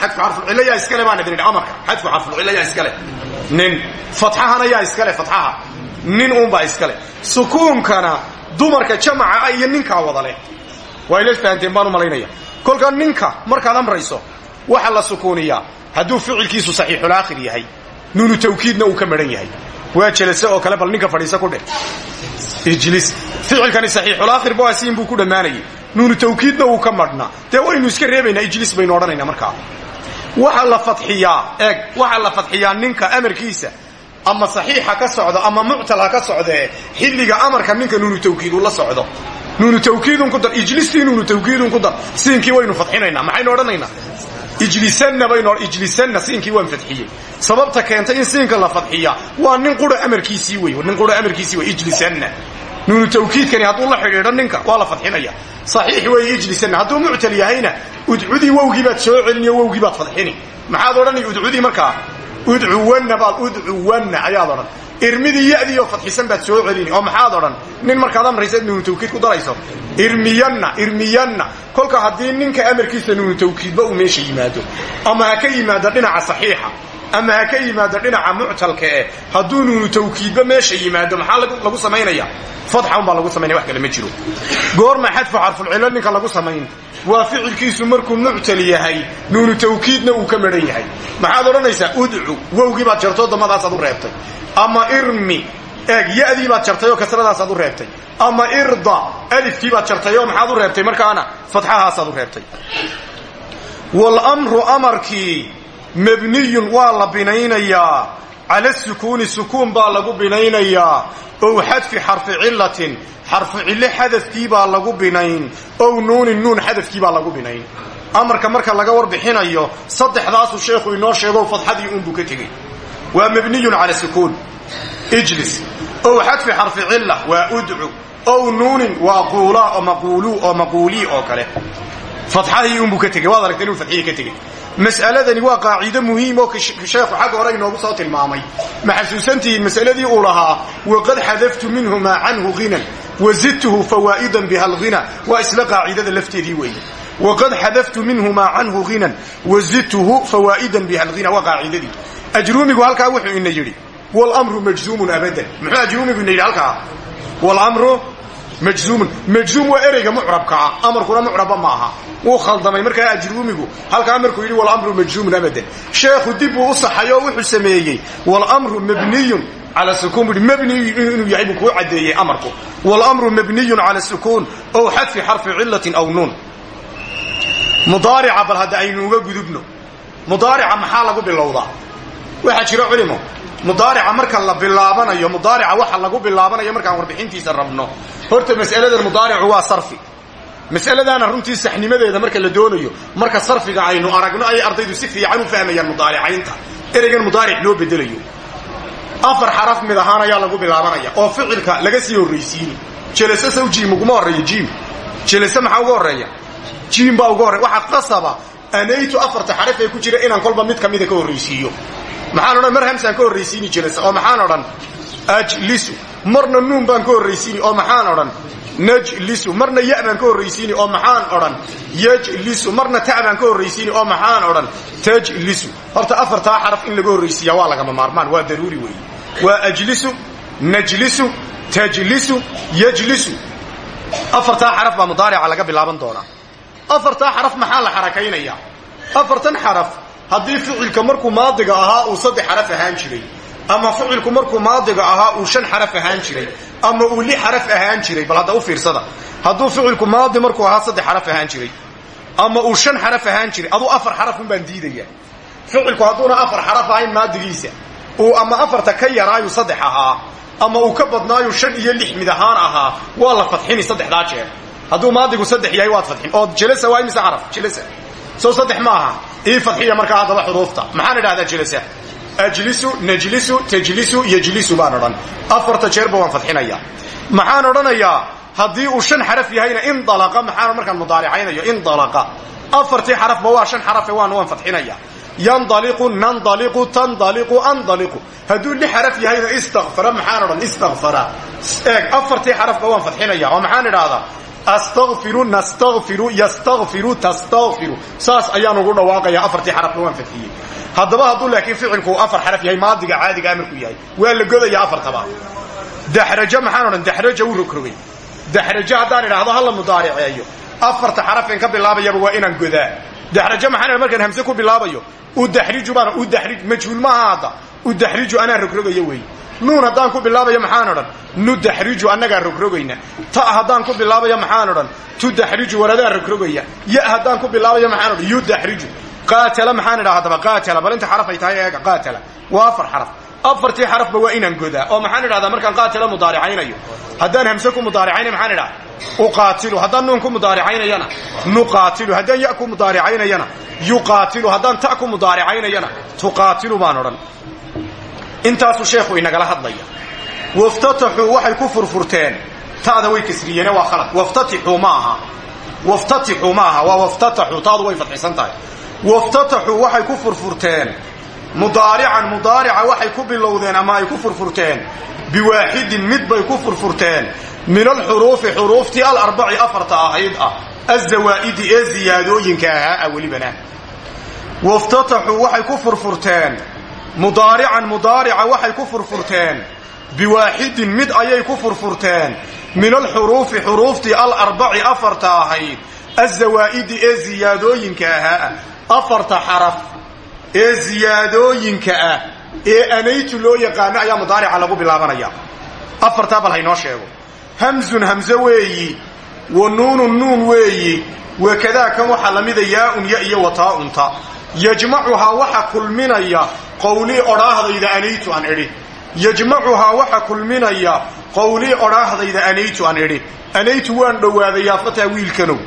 xarfulcillo yaa iskale baan idin idhi amarka. Xadfu xarfulcillo yaa iskale nin fatxahana yaa iskale fatxaha. Nin uunbaa iskale sukuunkana dumarka jamaca iyo ninkaa wada leh. Waa ila fahanteen baan u malaynaya. Kolkaa ninka markaad amrayso waxa la sukuuniyaa. Hadduu ficilkiisu saxiixulaakhir yahay nuunu tawkiidna uu ka maran yahay. Waa jelase oo kale bal ninka fadhiisa ku dheh ijlis. Ficilkani saxiixulaakhir boasiin buu ku dhammaanayay nuunu tawkiidna uu ka madhnaa dee waynu iska reebaynaa ijlis baynu odhanaynaa markaa. Waxa la fadxiyaa eeg waxaa la fadxiyaa ninka amarkiisa ama saxiixa ka socdo ama muctal ha ka socdee xilliga amarka ninka nuunu tawkiid uu la socdo. Nuunu tawkiidun ku dar ijlistii nuunu tawkiidun ku dar siinkii waynu fadxinaynaa maxaynu odhanaynaa? Ijlisanna baynu ijlisanna siinkii waan fadxiyey. Sababta keentay in siinka la fadxiya waa nin qura amarkiisii wey nin qura amarkiisii wey ijlisanna nuunu tawkiidkani hadduu la xidhiidho ninka waa la fadxinaya. Saxiix weeye ijlisanna hadduu muctal yahayna udcudii wowgii baad soo celiniyo wowgii baad fadxini. Maxaad odhanay udcudii markaa? Udcuwanna baad udcuwanna ayaad odhan. Irmidii yadiioo fadxisan baad soo celini oo maxaad odhan? Nin markaad amraysa nuunu tawkiid ku darayso. Irmiyanna irmiyanna. Kolka haddii ninka amarkiisa nuunu tawkiidba uu meesha yimaado ama ha ka yimaado dhinaca saxiixa ama ha ka yimaado dhinaca muctalka eh hadduu nuunu tawkiidba meesha yimaado maxaa lagu samaynaya? Fadxa unbaa lagu samaynaya wax kale ma jiro. Goorma xadfu xarfulcillo ninka lagu samayn. Waa ficilkiisu markuu muctal yahay nuunu tawkiidna uu ka maran yahay. Maxaad odhanaysaa udcu wowgii baad jartoo damadaasaad u reebtay. Ama irmi eeg yadii baad jartay oo kasradaasaad u reebtay. Ama irda alifkii baad jartay oo maxaad u reebtay. Markaana fatxahaasaad u reebtay. Walamru amarkii mabniyun waa la binaynayaa. Cala sukuuni sukuun baa lagu binaynayaa. Ow xadfi xarfi cillatin xarfu cillo xadafkii baa lagu binayn. Ow nuunin nuun xadafkii baa lagu binayn. Amarka marka laga warbixinayo saddexdaasuu sheekhu inoo sheego fadxadii uunbuu ka tegey. Waa mabniyun cala sukuun. Ijlis. Ow xadfi xarfi cilla waa udcu. Ow nuunin waa quulaa oo maquuluu oo maquulii oo kale. Fadxadii uunbuu ka tegey waad aragta inuu fadxihii mas'aladani waa qaacido muhiim oo sheekhu xagga hore inoogu soo tilmaamay. Ma masaladii uu lahaa waqad xadaftu minhu maa canhu wazidtuhu fawaa'idan biha alghina. Waa isla qaacidada lafteedii weeye waqad xadaftu minhu maa canhu wazidtuhu fawaa'idan biha alghina. Waa qaacidadii. Ajruumigu halkaa wuxuu ina yidhi wlmru majzuumun abadan. Muxuu ajruumigu ina yidhi halkaa majzuumun majzuum waa ereyga mucrabka ah amarkuna mucrabba ma aha. Wuu khaldamay markaa ajruumigu halkaa markuu yidhi wlamru majzuumun abadan. Sheekhu dib buu u saxay oo wuxuu sameeyey wlmru mabniyun cala sukuun bui mabniyu inuu yahay buu kuu caddeeyey amarku. Wlmru mabniyun cala sukuun ow xadfi xarfi cillatin aw nuun. Mudaarica bal hadda aynu uga gudubno. Mudaarica maxaa lagu bilowdaa? Waxaa jiro culimo mudaarica marka la bilaabanayo mudaarica waxa lagu bilaabanayo markaan warbixintiisa rabno. Horta mas'aladan mudaaricu waa sarfi. Mas'aladaana runtii saxnimadeeda marka la doonayo marka sarfiga aynu aragno ayay ardaydu si fiican u fahmayaan mudaaricaynta. Ereygan mudaaric loo bedelayo. Afar xaraf mid ahaan ayaa lagu bilaabanaya oo ficilka laga sii horraysiini jelase sow jiim uguma horreeya jiim. Jelase maxaa uga horreeya? Jiim baa uga horreya waxaa qasaba anaytu afarta xaraf ee ku jira inaan kolba mid ka ka horraysiiyo maxaan odhan mar hamsaan ka horraysiini jelase oo maxaan odhan ajlisu. Marna nuun baan ka horraysiini oo maxaan odhan najlisu. Marna ya baan ka horraysiini oo maxaan odhan yajlisu. Marna ta baan ka horraysiini oo maxaan odhan tajlisu. Horta afartaa xaraf in laga horraysiiya waa lagama maarmaan waa daruuri weeye. Waa ajlisu najlisu tajlisu yajlisu. Afartaa xaraf baa mudaarica laga bilaaban doonaa. Afartaa xaraf maxaa la xarakaynayaa? Afartan xaraf haddii ficilka markuu maadiga ahaa uu saddex xaraf ahaan jiray ama ficilku markuu maadiga ahaa uu shan xaraf ahaan jiray ama uu li xaraf ahaan jiray bal hadda u fiirsada. Hadduu ficilku maadi markuu ahaa saddex xaraf ahaan jiray ama uu shan xaraf ahaan jiray aduu afar xarafun baan diidaya. Ficilku hadduuna afar xaraf ahayn maadigiisa uu ama afarta ka yaraayu saddex ahaa ama uu ka badnaayu shan iyo lix mid ahaan ahaa waa la fadxini saddexdaa jeer. Hadduu maadigu saddex yahay waad fadxin. Oo jelasa waa imise xaraf? Jelasa sow saddex ma aha ii fadxiya markaa haddaba xuruufta. Maxaan idhahdaa jelasa ajlisu najlisu tajlisu yajlisu baan odhan. Afarta jeerba waan fadxinayaa maxaan odhanayaa haddii uu shan xaraf yahayna indalaqa maxaan markaan mudaaricaynayo indalaqa. Afartii xarafba waa shan xarafe waan waan fadxinaya. Yandaliqu nandaliqu tandaliqu andaliqu. Hadduu lix xaraf yahayna istakfara maxaan odhan istakfara eeg afartii xarafba waan fadxinaya. Oo maxaan idhaahdaa astakfiru nastakfiru yastakfiru tastakfiru saas ayaan ugu dhawaaqaya afartii xarafba waan fadxiyey haddaba hadduu laakiin ficilku afar xaraf yahay maadiga caadiga amarku yahay waa la godaya afartaba daxrajo maxaan odhan daxraja u rogrogay daxrajo haddaan idhaahdo hala mudaariceeyo afarta xarafeen ka bilaabayaba waa inaan godaa daxrajo maxaan markaan hamse ku bilaabayo udaxriju baan udaxrij majhuul maaha hadda udaxriju anaa rogrogayo wey nuun haddaan ku bilaabayo maxaan odhan? Nudaxriju annagaa rogrogayna ta haddaan ku bilaabayo maxaan odhan? Tudaxriju waradaa rogrogaya ya haddaan ku bilaabayo maxaan odhan? Yudaxriju. Qaatala maxaan idhaha haddaba qaatala bal inta xaraf ay tahay eega qaatala waa afar xaraf. Afartii xarafba waa inaan godaa. Oo maxaan idhahdaa markaan qaatila mudaaricaynayo haddaan hamse ku mudaaricaynayo maxaan idhaha uqaatilu haddaan nuun ku mudaaricaynayana nuqaatilu haddaan ya ku mudaaricaynayana yuqaatilu haddaan ta ku odhan intaasuu sheekhu inagala hadlaya. Waftataxuu waxay ku furfurteen. Ta'da way kasriyeene waa khalad. Waftatixuu ma aha waftatixuu ma aha waa waftataxuu taadu way fadxisan tahay. Waxay ku furfurteen. Mudaarican mudaarica waxay ku bilowdeen ama ay ku furfurteen. Biwaaxidin mid bay ku furfurteen. Min alxuruufi xuruuftii alarbaci afarta ahayd ah. Azawaa'idi ee ziyaadooyinka ahaa ah welibana waftataxuu waxay ku furfurteen mudaarican mudaarica waxay ku furfurteen. Biwaaxidin mid ayay ku furfurteen. Min alxuruufi xuruuftii alarbaci afarta ahayd. Azawaa'idi ee ziyaadooyinka ahaa. Ah afarta xaraf ee ziyaadooyinka ah ee anaytu loo yaqaano ayaa mudaarica lagu bilaabanaya. Afartaa bal haynoo sheego. Hamzun hamze weeyi wa nuunun nuun weeyi wakadaa kan waxaa la mida yaa-un ya iyo wataa-unta yajmacuhaa waxa kulminaya qowlii odhaahdayda anaytu aan idhi. Yajmacuhaa waxa kulminaya qowlii odhaahdayda anaytu aan idhi. Anaytu waan dhowaaday yaa fataa wiilkanow.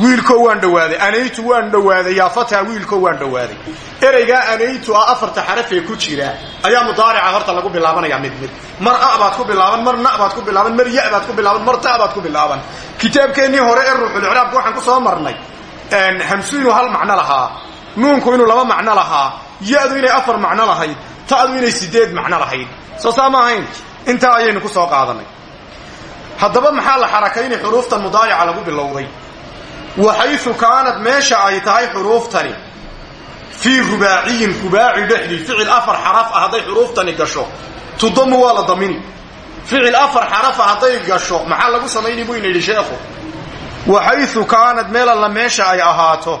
Wiilkoo waan dhowaaday anaytu waan dhowaaday yaa fataa wiilkoo waan dhowaaday ereygaa anaytu ah afarta xarafee ku jira ayaa mudaarica horta lagu bilaabanaya mid mid. Mar a baad ku bilaaban mar na baad ku bilaaban mar ya baad ku bilaaban mar ta baad ku bilaaban. Kitaabkeennii hore ee ruuxulicraabka waxaan ku soo marnay hamsu inuu hal macno lahaa nuunku inuu laba macno lahaa ya-du inay afar macno lahayd ta'du inay sideed macno lahayd. Soo saa ma ahayn intaa ayaynu ku soo qaadanay. Haddaba maxaa la xarakaynay xuruuftan mudaarica lagu bilowday? Waxaysu kaanad meesha ay tahay xuruuftani fii rubaaciyin rubaaci dhexdii ficil afar xaraf ah hadday xuruuftani gasho tudamu waa la damini. Ficil afar xarafa hadday gasho maxaa lagu samaynay buu ina yidhi sheekhu waxaysu kaanad meel alla meesha ay ahaato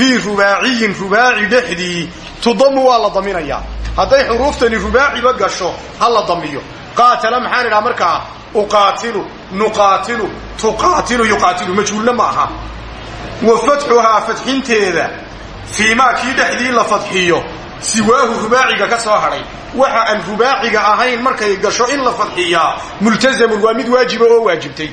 fii rubaaciyin rubaaci dhexdii tudamu waa la daminayaa hadday xuruuftani rubaaciba gasho ha la damiyo. Qaatala maxaan idhaha markaa uqaatilu nuqaatilu tuqaatilu yuqaatilu majhuulna ma aha. Wa fatxuhaa fadxinteeda fii maa kii dhexdii la fadxiyo siwaahu rubaaciga ka soo hadhay waxa aan rubaaciga ahayn markay gasho in la fadxiyaa multazamun waa mid waajiba oo waajibtay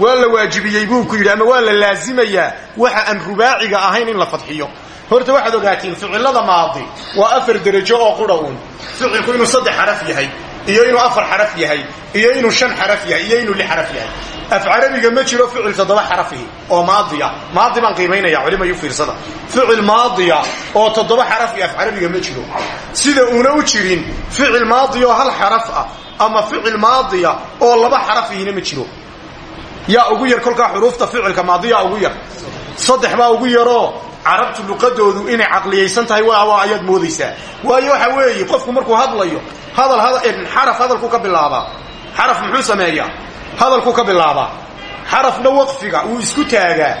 waa la waajibiyey buu ku yidhi ama waa la laazimayaa waxa aan rubaaciga ahayn in la fadxiyo. Horta waxaad ogaatiin ficilada maadi waa afar derajo oo qura uun. Ficilku inuu saddex xaraf yahay iyo inuu afar xaraf yahay iyo inuu shan xaraf yahay iyo inuu lix xaraf yahay. Af carabiga ma jiro ficil toddoba xarafihi oo maadiya maadi baan qiimaynaya culimayu fiirsada. Ficil maadiya oo toddoba xarafi af carabiga ma jiro. Sida uuna u jirin ficil maadiya oo hal xaraf ah ama ficil maadiya oo laba xarafihina ma jiro yaa ugu yar kolkaa xuruufta ficilka maadiya ugu yar. Saddex baa ugu yaroo carabtu luqadoodu inay caqliyaysan tahay waa ayaad moodaysaa. Waayo waxa weeye qofku markuu hadlayo hadal xaraf hadalku ka bilaabaa xaraf muxuu sameeyaa? Hadalku ka bilaabaa xarafna waqfiga wuu isku taagaa.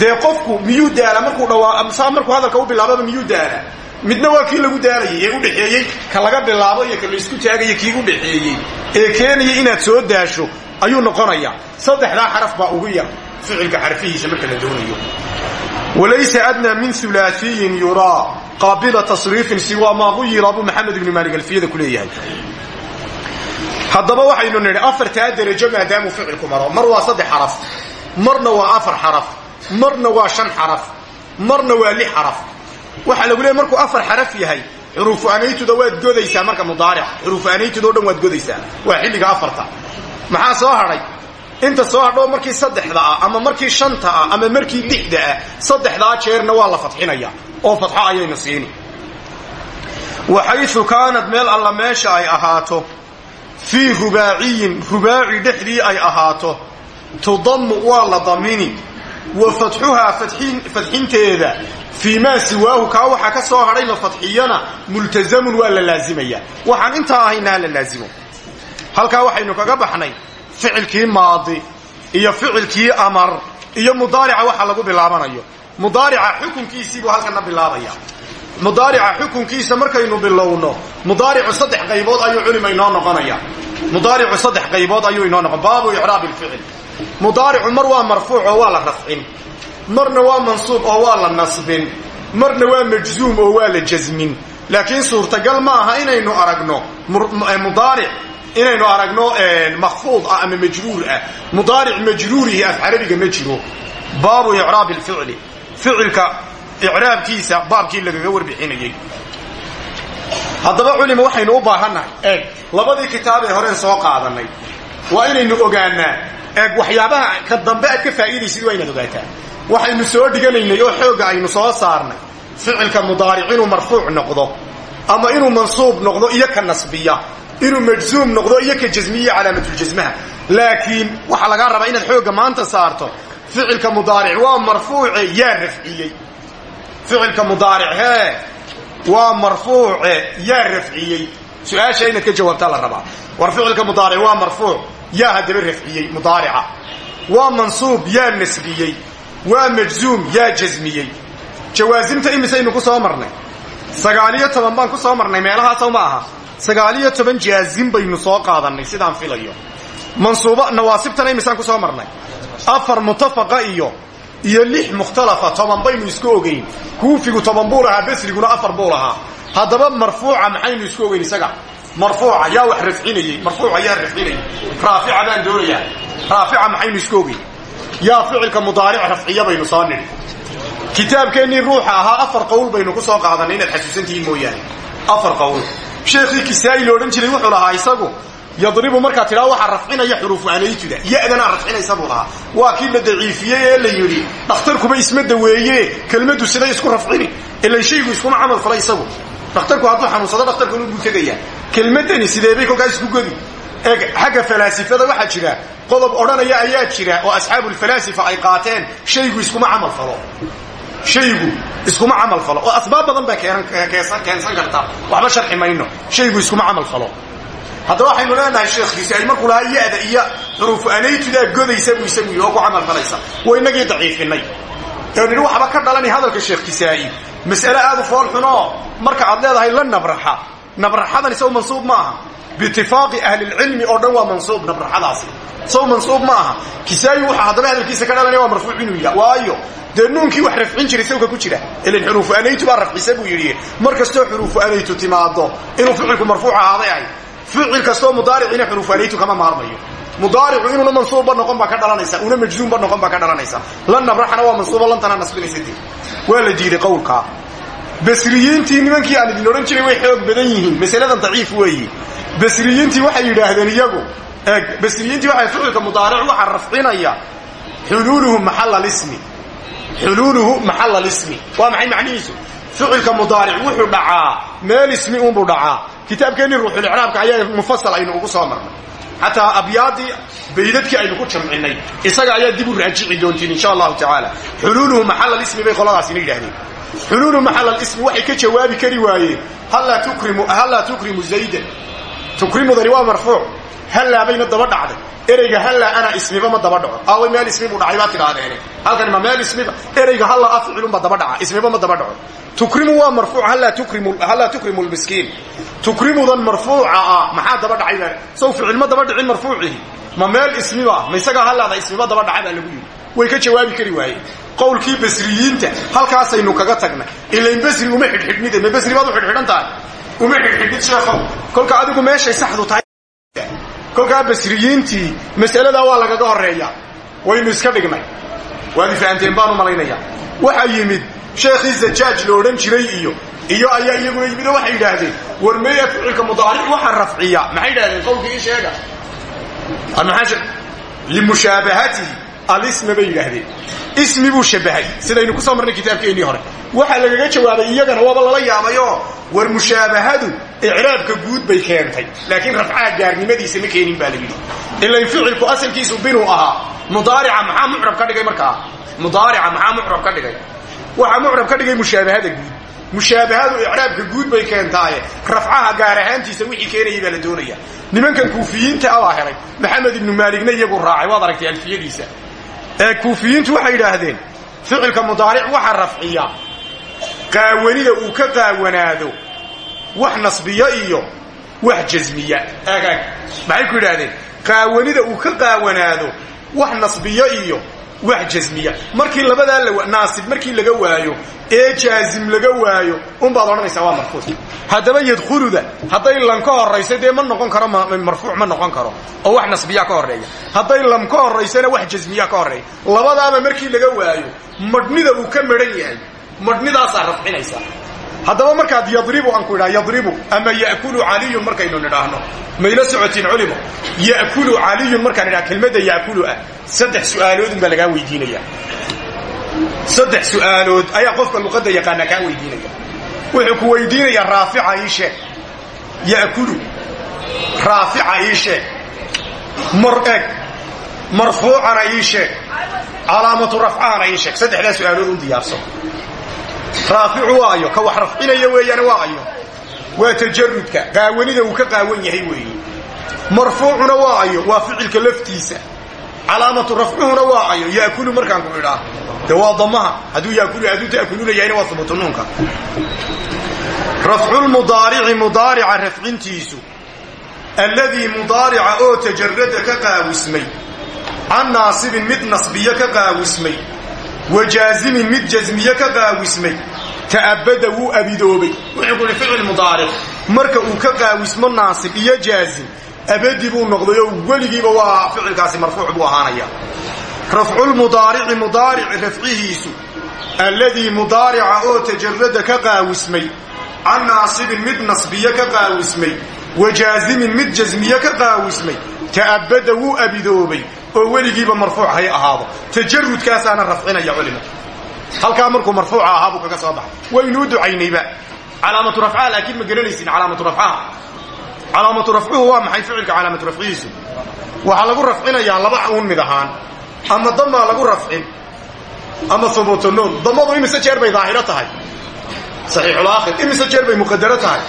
Dee qofku miyuu daala markuu dhawaa markuu hadalka u bilaababa miyuu daala? Midna waa kii lagu daalayay ee u dhexeeyey ka laga bilaabo iyo ka isku taagayo kii u dhexeeyey. Ee keenaya inaad soo daasho ayuu noqonayaa saddexdaa xaraf baa ugu yar. Ficilka xarfihiisa marka la doonayo. Walaysa adnaa min ulaaiyin yuraa qaabila tasriifin siwaa maa quyira buu maxamed ibnu maalig alfiyada ku leeyahay. Haddaba waxaynu nidhi afartaa derajo maadaamuu ficilku maro. Mar waa saddex xaraf marna waa afar xaraf marna waa shan xaraf marna waa lix xaraf. Waxaa lagu leeyay markuu afar xaraf yahay xuruufu anaytuda waad godaysaa marka mudaaric. Xuruufu anaytuda o dhan waad godaysaa. Waa xilliga afarta maxaa soo hadhay inta soo hadhoo markii saddexda ah ama markii shanta ah ama markii lixda ah saddexdaa jeerna waa la fadxinaya. Oo fadxo ayaynu siini. Waxaysu kaanad meel alla meesha ay ahaato fii rubaaciyin rubaaci dhexdii ay ahaato tudammu waa la damini. Wa fatxuhaa fadxinteeda fii maa siwaahu kaa waxaa ka soo hadhay la fadxiyana multazamun waa la laazimaya. Waxaan intaa ahaynaa la laazimo halkaa waxaynu kaga baxnay ficilkii maadi iyo ficilkii amar iyo mudaarica waxa lagu bilaabanayo. Mudaarica xukunkiisiibuu halkana bilaabaya. Mudaarica xukunkiisa markaynu bilowno mudaaricu saddex qaybood ayuu culima inoo noqonaya. Mudaaricu saddex qaybood ayuu inoo noqon baabu icraabi lficil mudaaricu mar waa marfuuc oo waa la rafcin marna waa mansuub oo waa la nasbin marna waa majzuum oo waa la jasmin laakiin suurtagal ma inaynu aragno mudaaric inaynu aragno makfuud ah ama majruur ah. Mudaaric majruurihi af carabiga ma jiro. Baabu icraabi lficli ficilka icraabkiisa baabkii lagaga warbixinayey haddaba culima waxaynu u baahannahay. Eeg labadii kitaab ee horeen soo qaadanay waa inaynu ogaanaa eeg waxyaabaha ka dambe aad ka faa'iidaysid waa ogaataa. Waxaynu soo dhiganaynay oo xoogga aynu soo saarnay. Ficilka mudaaric inuu noqdo ama inuu mansuub noqdo iyo nasbiya inuu majzuum noqdo iyo ka jasmiya calaamatuljasmaha laakiin waxaa lagaa rabaa inaad xoogga maanta saarto ficilka mudaaric waa marfuuce yaa rafciyey. Ficilka mudaaric hee waa marfuuce yaa rafciyey. Su'aasha inaad ka jawaabtaa la rabaa. War ficilka mudaaric waa marfuuc yaa haddaba rafciyey mudaarica. Waa mansuub yaa nasbiyey. Waa majzuum yaa jasmiyey jawaasimta imisaynu ku soo marnay? Sagaaliyo toban baan ku soo marnay meelahaasaw ma aha sagaaliyo toban jaazim baynu soo qaadannay sidaan filayo. Mansuuba nawaasibtana imisaan ku soo marnay. Afar mutafaqa iyo iyo lix mukhtalafa toban baynu isku ogeyn. Kuufigu toban buu lahaa basriguna afar buu lahaa. Haddaba marfuuca maxaynu isku ogeyn isaga? Marfuuca yaa wax rafcinayey marfuuca yaa rafcinayey raafica baan doonayaa. Raafica maxaynu isku ogeyn? Yaa ficilka mudaaric rafciya baynu soo nidhi kitaabkeennii ruuxa ahaa afar qowl baynu ku soo qaadanay inaad xasuusantihiin mooyaane. Afar qowl sheekhii kisaa'i lo odhan jiray wuxuu lahaa isagu yadribu markaa tidhaa waxaa rafcinaya xuruufu anaytuda ya-danaa rafcinaysa buu lahaa. Waa kii la daciifiyey ee la dhakhtarkuba isma daweeye kelmaddu siday isku rafcini ilan shaygu iskuma camal fala isagu. Dhakhtarku hadduu xanuunsado dhakhtarkunu buu tegayaa kelmaddani sideebay kolkaas isku godi? Eeg xagga falaasifada waxaa jira qodob odhanaya ayaa jira oo asxaabulfalaasifa ay qaateen shaygu iskuma camal falo shaygu iskuma camal falo. Oo asbaab badan baa keensan karta waxba sharxi mayno. Shaygu iskuma camal falo. Haddaba waxaynu leenahay sheekhiisi ay markuu lahaa ya-da iyo xuruufu anaytudaa godaysa buu isagu oo ku camal falaysa. Waa inagii daciifinay. Ee nidhi waxba ka dhalani hadalka sheekh kisaa'i mas'ale aad u fool xunoo. Marka aad leedahay la nabraxa. Nabraxadan isagu mansuub ma aha biitifaaqi ahlilcilmi oo dhan waa mansuub nabraxadaasi isagu mansuub ma aha kisaayi waxaa haddaba hadalkiisa ka dhalanaya waa marfuuc inuu yaha waayo dee nuunkii wax rafcin jiray sawka ku jira ilan xuruufu anaytu baa rafcisa buu yidhi mar kastoo xuruufu anaytu timaado inuu ficilku marfuuc ahaaday ahay ficil kastoo mudaaricina xuruufu anaytu kama maarmayo mudaaricu inuuna mansuubba noqon baa ka dhalanaysa una majzuumba noqon baa ka dhalanaysa la nabraxana waa mansuuba lantana nasbinaysa dee waa la diiday qowlkaa basriyiintii nimankii aan idin odhan jiray way basriyiintii waxay yidhaahdeen iyagu eeg basriyiintii waxay ficilka mudaaric waxaa rafcinaya xuluuluhu maxalla lismi. Xuluuluhu maxalla lismi. Waa maxay macnihiisu? Ficilka mudaaric wuxuu dhacaa meel ismi unbuu dhacaa. Kitaabkeennii ruuxulicraabka ayaa mufasal aynu ugu soo marnay. Xataa abyaadii baydadkii aynu ku jamcinay isaga ayaa dib u raajici doontiin insha allahu tacaala. Xuluuluhu maxalla lismi bay qoladaasina yidhahdeen xuluulu maxalla lismi waxay ka jawaabi kari waayeen hallaa tukrimu zaydan tukrimudani waa marfuuc hallaa bayna daba dhacday. Ereyga hallaa ana ismiba ma daba dhaco. Aaway meel ismi buu dhacay baa tidhaahdeen halkani ma meel ismiba ereyga hallaa afcilunba daba dhaca. Ismiba ma daba dhaco. Tukrimu waa marfuuc hallaa tukrimu lmiskiin tukrimudan marfuuca ah maxaa daba dhacay baa? Sow ficil ma daba dhicin marfuucihi ma meel ismiba ma isagaa hallaada ismiba daba dhaca baa lagu yidhi. Way ka jawaabi kari waayeen qowlkii basriyiinta halkaasaynu kaga tagnay. Ilain basri uma xidhxidhnide ma basri baad u xidhxidhan tahay uma xidhxidhid sheekhow kolka adigu meeshay saxdu tahay. Kolkaa basriyiintii mas'aladaa waa lagaga horreeya. Waynu iska dhignay waad ifahanteen baanu malaynayaa yimid sheekhii zajaaj la odhan jiray iyo iyo ayaa iyaguna yimid oo waxay yidhaahdeen war meeya ficilka mudaaric waxaa rafciya. Maxay yidhahdeen qowlkii ii sheega. Limushaabahatihi alisma bay yidhaahdeen. Ismi buu shabahay sidaynu ku soo marnay kitaabkeennii hore. Waxaa lagaga jawaabay iyagana waaba lala yaabayoo war mushaabahadu icraabka guud bay keentay. Laakiin rafcaha gaarnimadiisa ma keenin baa la yidhi. Ilan ficilku asalkiisu binuu ahaa. Mudaarica maxaa mucrab ka dhigay markaa? Mudaarica maxaa mucrab ka dhigay? Waxaa mucrab ka dhigay mushaabahada guud. Mushaabahadu icraabka guud bay keentaaye. Rafcaha gaar ahaantiisa wixii keenayay baa la doonaya. Nimankan kuufiyiinta abaa helay maxamed ibnu maaligna iyagu raacay. Waad aragtay alfiyadiisa ee kuufiyiintu waxay idhaahdeen ficilka mudaaric waxa rafciya. Qaawanida uu ka qaawanaado wax nasbiya iyo wax jasmiya aagaag maxay ku yidhaahdeen? Qaawanida uu ka qaawanaado wax nasbiya iyo wax jasmiya markii labadaa naasib markii laga waayo ee jaazim laga waayo unbaad odhanaysaa waa marfuuc. Haddaba yadkhuluda hadday lam ka horayso dee ma noqon karo marfuuc ma noqon karo oo wax nasbiya ka horreeya hadday lam ka horaysana wax jasmiya ka horreeya labadaaba markii laga waayo madhnida uu ka madhan yahay madhnidaasaa rafcinaysa haddaba markaad yadribu aan ku idhaha yadribu ama ya'kulu caliyun markaynu nidhaahno. Mayla socotiin culimo? Ya'kulu caliyun markaan idhaha kelmadda ya'kulu ah. Saddex su'aaloodun baa lagaa weydiinaya saddex su'aalood ayaa qofka luqadda yaqaana kaa weydiinaya. Wuxuu ku weydiinayaa raafica ii sheeg. Ya'kulu raafica ii sheeg. Mar eg marfuucana ii sheeg. Calaamatu rafcahana ii sheeg. Saddexdaa su'aalood un diyaarso raaficu waa ayo ka wax rafcinaya weeyaane waa ayo waa tajarudka qaawanida uu ka qaawan yahay weeye marfuucuna waa ayo waa ficilka laftiisa. Calaamatu rafcuhuna waa ayo yaakulu markaan ku idhaa. De waa damaha hadduu yaakulu hadduu ta'kuluna yahayna waa subuutu nuunka rafculmudaarici mudaarica rafcintiisu alladii mudaarica oo tajarada ka qaawismay can naasibin mid nasbiyo ka qaawismay wa jaazimin mid jasmiye ka qaawismay ta'abbada wuu abidoobay wuxuu ku uhi ficil mudaaric marka uu ka qaawismo naasib iyo jaazim abadi buu noqdayoo weligiiba waa ficilkaasi marfuuc buu ahaanaya rafculmudaarici mudaaric rafcihiisu alladii mudaarica oo tajarada ka qaawismay can naasibin mid nasbiye ka qaawismay wa jaazimin mid jasmiye ka qaawismay ta'abbada wuu abidoobay oo weligiiba marfuuc hay ahaado. Tajarudkaasaana rafcinaya culima halkaa markuu marfuuca ahaa buu kaga soo baxay. Waynuu ducaynayba. Calaamatu rafcaha laakiin ma garanaysin calaamatu rafcaha. Calaamatu rafcuhu waa maxay ficilka calaamatu rafcihiisu? Waxaa lagu rafcinayaa laba uun mid ahaan. Ama damaa lagu rafcin ama hubuutunuun damadu imise jeer bay daahiro tahay. Saxiixulaakhir imise jeer bay muqadaro tahay.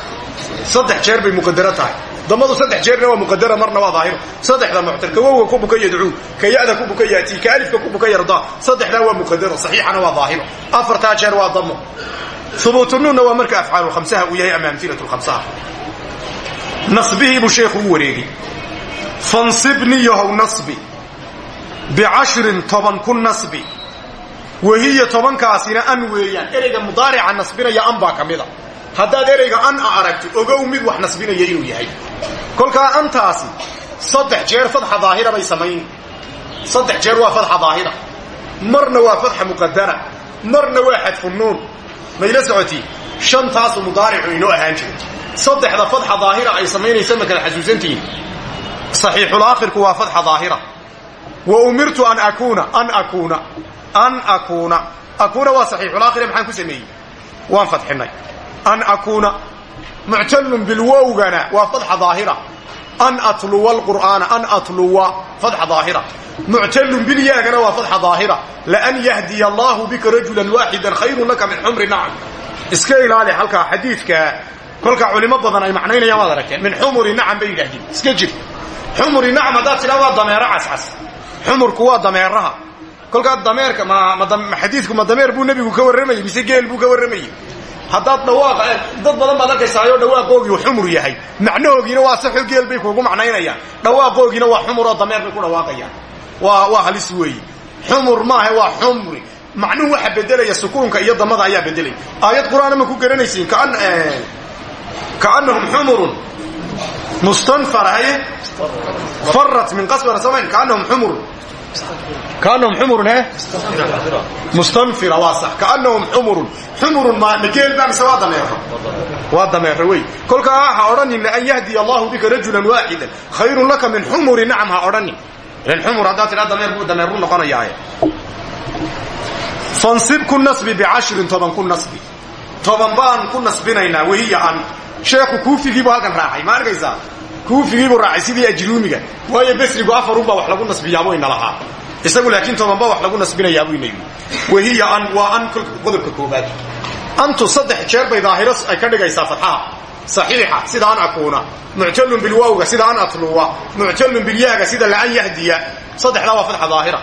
Saddex jeer bay muqadaro tahay damadu saddex jeerna waa muqadara marna waa daahiro saddexda muctar ka wowga ku buka yadcuu ka ya-da ku buka yaatii ka alifka ku buka yardaa saddexdaa waa muqadaro saxiixana waa daahiro afartaa jeer waa damo hubuutunuunna waa marka afcaalu khamsaha uu yahay ama amhilatu lkhamsaha nasbihii buu sheekhu u wareegay. Fansibni yahow nasbi. Bicashrin toban ku nasbi. Wahiya tobankaasina an weeyaan. Ereyga mudaarica nasbinaya an baa ka mida haddaad ereyga an a aragto ogow mid wax nasbinaya inuu yahay. Kolkaa antaasi saddex jeer fadxa daahira bay samayn. Saddex jeer waa fadxa daahira. Marna waa fadxa muqadara marna waa xadfu nuun. Mayla socotii shantaasu mudaaricu inoo ahaan jiray. Saddexda fadxa daahira ay samaynaysa ma kala xasuusantihiin saxiixulaakhirku waa fadxa daahira. Wa umirtu an akuuna an akuuna an akuuna. Akuuna waa saxiixulaakhira maxaan ku sameeyey? Waan fadxinay an akuuna muctallun bilwowgana waa fadxa daahira an atluwa alqur'aana an atluwa fadxa daahira muctallun bilyaagana waa fadxa daahira laan yahdiya allaahu bika rajulan waaxidan khayrun laka min xumri nacam iska ilaali halkaa xadiidka kolka culimo badan ay macnaynayaan waad aragteen min xumuri nacam bay yidhaahdeen iska jir xumuri nacam haddaad tidhaa waa dameero cascas xumurku waa dameeraha kolkaa dameerka mxadiidku ma dameer buu nebigu ka warramayey mise geel buu ka warramayey haddaad dhawaaqa dad badan baad arkaysaayoo dhawaaqoogii xumur yahay. Macnahoogiina waa saxo geel bay kuugu macnaynayaan. Dhawaaqoogiina waa xumuroo dameer bay ku dhawaaqayaan. Waa waa halis weeye. Xumur maaha waa xumri macnuhu waxa bedelaya sukuunka iyo damada ayaa bedelaya aayad qur'aana ma ku garanaysiin? Kaanahum xumurun mustanfara haye farat min qasbana samayn. Kaanahum xumurun kaanahum xumurun he mustanfira waa sax kaanahum xumurun xumurun ma mageel baa mise waa dameero waa dameero wey kolkaa ha odhanin laan yahdiya allahu bika rajulan waaxidan khayrun laka min xumuri nacam ha odhanin ilan xumur haddaad tidhaa dameer buu dameer buu noqonayaaye fansib ku nasbi bicashrin toban ku nasbi toban baan ku nasbinaynaa wahiya an sheekhu kuufigiibuu halkan raacay ma arkaysaa kuufigiibuu raacay sidii ajruumiga waayo besrigu afarunbaa wax lagu nasbiyaabuu ina lahaa. Isagu laakiin tobanba wax lagu nasbinayaabuu ina yidhi. Wahiya an waa an qodobka koobaad antu saddex jeer bay daahiro ay ka dhigaysaa fatxaha saxiixa sida an akuuna. Muctalun bilwaawga sida an atluwa muctalun bilyaaga sida laan yahdiya. Saddexdaa waa fatxa daahira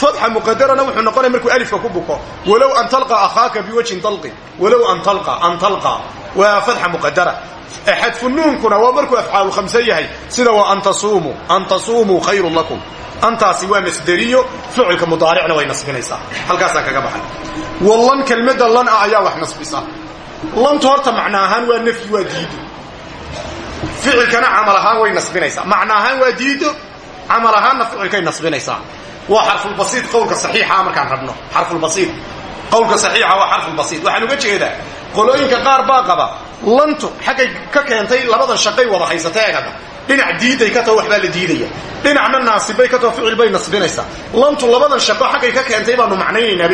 fatxa muqadarana wuxuu noqonaya markuu alifka ku buko walow an talqa akhaaka biwajhin talqin walow an talqa an talqa. Waa fatxa muqadara. Xadfu nuunkuna waa markuu afcaalu khamse yahay sida waa an tasuumuu an tasuumuu khayrun lakum. Antaasi waa masderiyo ficilka mudaaricna way nasbinaysaa. Halkaasaan kaga baxay. Wallan kelmadda lan ah ayaa wax nasbisa. Lantu horta macna ahaan waa nafyi waa diido. Ficilkana camal ahaan way nasbinaysaa. Macna ahaan waa diido camal ahaanna ficilkay nasbinaysaa waa xarfulbasiid qowlka saxiixaa markaan rabno. Xarfulbasiid qowlka saxiixa waa xarfulbasiid waxaan uga jeedaa qolooyinka qaar baa qaba lantu xaggay ka keentay labadan shaqay wada haysata eegada dhinac diiday ka tao waxbaa la diidaya. Dhinacna naasibbay ka tao ficil bay nasbinaysaa. Lantu labadan shaqo xaggay ka keentay baanu macnaynaynaa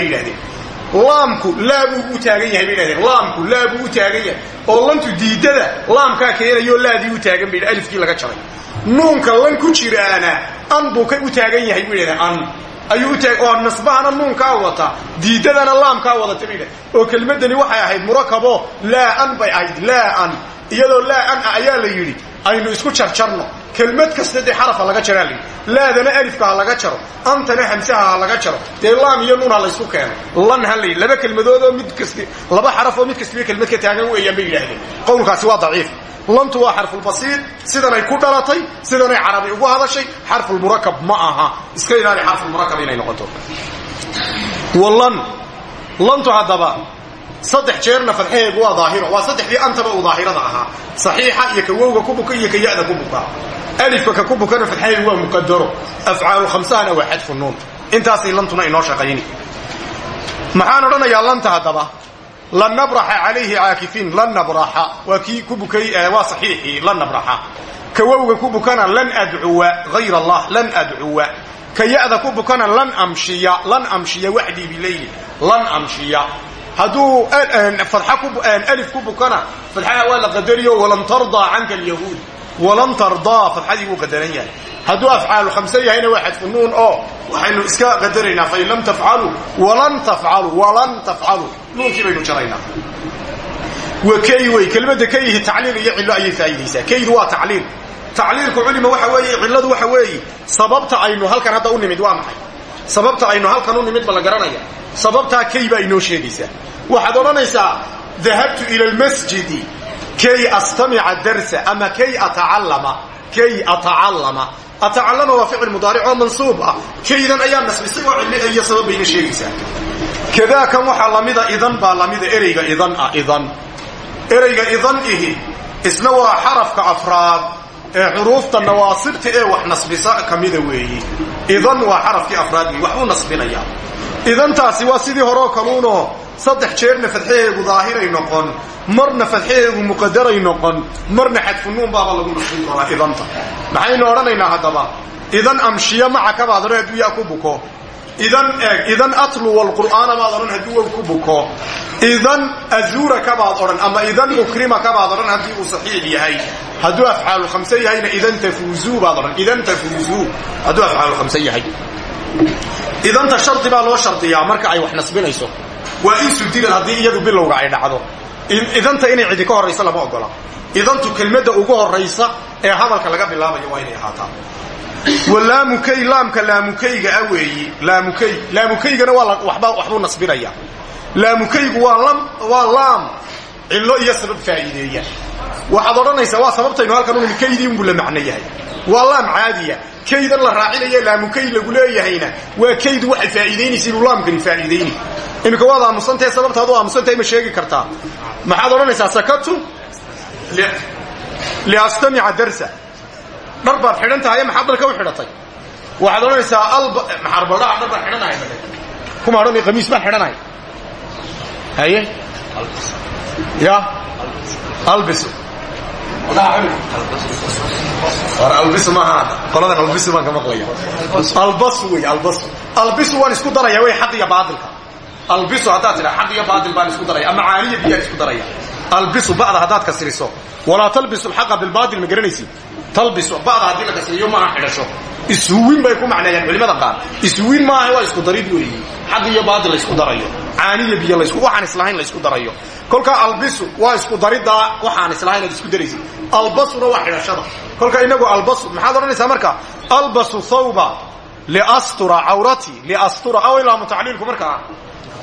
laamku laa buu u taagan yahay bay yidhahdeen laamku laa buu u taagan yahay. Oo lantu diidada laamkaa keenayoo laadii u taagan bay alifkii laga jaray nuunka lan ku jiraana. An buu ka u taagan yahay buu yidhahdeen an. Ayuu oo nasbahana nuunkaa wata diidadana laamkaa wadata yidhahdeen oo kelmaddani waxay ahayd murakabo laa an bay ahayd laa an. Iyadoo laa an ah ayaa la yidhi aynu isku jarjarno kelmad kasta dee xarafa laga jaraa layidhi laadana alifka ha laga jaro antana hamsaha ha laga jaro dee laam iyo nuun ha laysku keeno. Lan ha layidhi laba kelmadoodoo mid kasti laba xaraf oo mid kastiba kelmad ka taagan weeyaan bay yidhaahdeen. Qowlkaasi waa daciif. Lantu waa xarfulbasiid sidanay ku dhalatay sidanay carabi ugu hadashay xarfulmurakab ma aha. Iska ilaali xarfulmurakab inay noqoto. Walan lantu saddex jeerna fadxaheegu waa daahiro. Waa saddexdii antaba uu daahirada ahaa. Saxiixa iyo ka wowga ku buka iyo ka ya'da ku buka. Alifka ka ku bukana fadxaheegu waa muqadaro afcaalu khamsahana waa xadfu nuun. Intaasay lantuna inoo shaqayni. Maxaan odhanayaa lanta haddaba? Lan nabraxa calayhi caakifiin lan nabraxa. Waa kii ku bukay waa saxiixii lan nabraxa. Ka wowga ku bukana lan adcuwa hayr allah lan adcuwa. Ka ya'da ku bukana lan amshiya lan amshiya waxdii bileyli lan amshiya hadduu alif ku bukana fadxaha waa la qadariyo walan tardaa canka alyahuud. Walan tardaa fadxadii wuu qadaran yahay. Hadduu afcaalu khamse yahayna waa xadfu nuun oo waxaynu iska qadaraynaa fain lam tafcaluu walan tafcaluu walan tafcaluu. Nuunkii baynu jaraynaa. Wa kay wey kelmadda ka yihi tacliil iyo cillo ayay faa'iidaysaa. Kaydu waa tacliil. Tacliilku culima waxa weeye cilladu waxa weeye sababta aynu halkan hadda u nimid waa maxay sababta aynu halkan u nimid ba garanaya. Sababtaa kay baa inoo waxaad odhanaysaa dahabtu ila almasjidi kay astamica darsa ama kay atacallama kay atacallama. Atacallama waa ficil mudaaric oo mansuub ah. Kaydan ayaa nasbisay oo cilli iyo sabab bayna sheegaysaa. Kadaakan waxaa lamida idan baa lamida ereyga idan ah idan. Ereyga idan ihi isna waa xarafka afraad ee xuruufta nawaasibta ee wax nasbisa ka mida weeyi. Idan waa xarafkii afraad wey waxbuu nasbinayaa idantaasi waa sidii horeo kaluunoo saddex jeerna fadxaheegu daahiray noqon marna fadxaheegu muqadaray noqon marna xadfunuun baaba lagu nasbin doonaa idanta. Maxaynu odhanaynaa haddaba? Idan amshiya maca kabaad odhan hadduu yaa ku buko idan eeg idan atluwa alqur'aana baad odhan hadduu wow ku buko. Idan azuura kabaad odhan ama idan ukrima kabaad odhan haddii uu saxiix yahay. Hadduu afcaalu khamse yahayna idan tafuuzuu baad odhan idan tafuuzuu hadduu afcaalu khamse yahay. Idanta shardi baa loo shardiyaa marka ay wax nasbinayso. Waa in sudilad haddii iyadu bilowga ay dhacdo. Idanta inay cidi ka horraysa lama ogola. Idantu kelmadda ugu horraysa ee hadalka laga bilaabayo waa inay ahaataa walaamukay laamka laamukayga ah weeyi. Laamukay laamukaygana waa waba waxbuu nasbinaya laamukaygu waa lam waa laam. Cillo iyo sabab faa'iideeya. Waxaad odhanaysaa waa sababtaynu halkan unimi kaydii unbuu la macno yahay waa laam caadiya. Kaydan la raacinaya laamukay lagu leeyahayna waa kaydu waxay faa'iidaynaysa inuu laamkani faa'iidayni iminka waad aamusantahe sababtaad u aamusantahay ma sheegi kartaa. Maxaad odhanaysaa sakatu liastamica darsa dhar baad xidhan tahay maxaad dharka u xidhatay? Waxaad odhanaysaa maxarbaldhaha dhar baan xidhanahay kuma odhanay qamiis baan xidhanahay. Haye? Ya? Albiso albisu maaha qoladan albisu baan ka maqlaya albasu wey albasu albisu waan isku daraya wey xaq iyo baadilka albisu haddaad tidhaa xaq iyo baadil baan isku daraya ama caaniya biyaan isku daraya albisu ba'da haddaad kasriso walaa talbisu alxaqa bilbaadil ma garanaysid talbisu ba'da haddii la kasriyo maaha xidhasho. Ishuwin bay ku macneeyaan culimada qaar. Ishuwin maaha waa isku darid weeyi. Xaq iyo baadil la isku darayo. Caaniya biyo waxaan islahayn la isku darayo. Kolkaa albisu waa isku dariddaa waxaan islahayn aad isku daraysid. Albasuna waa xidhashada. Kolka inagu albasu maxaad odhanaysaa marka? Albasu thawba liastura cawrati liastura aw laamu tacliilku markaa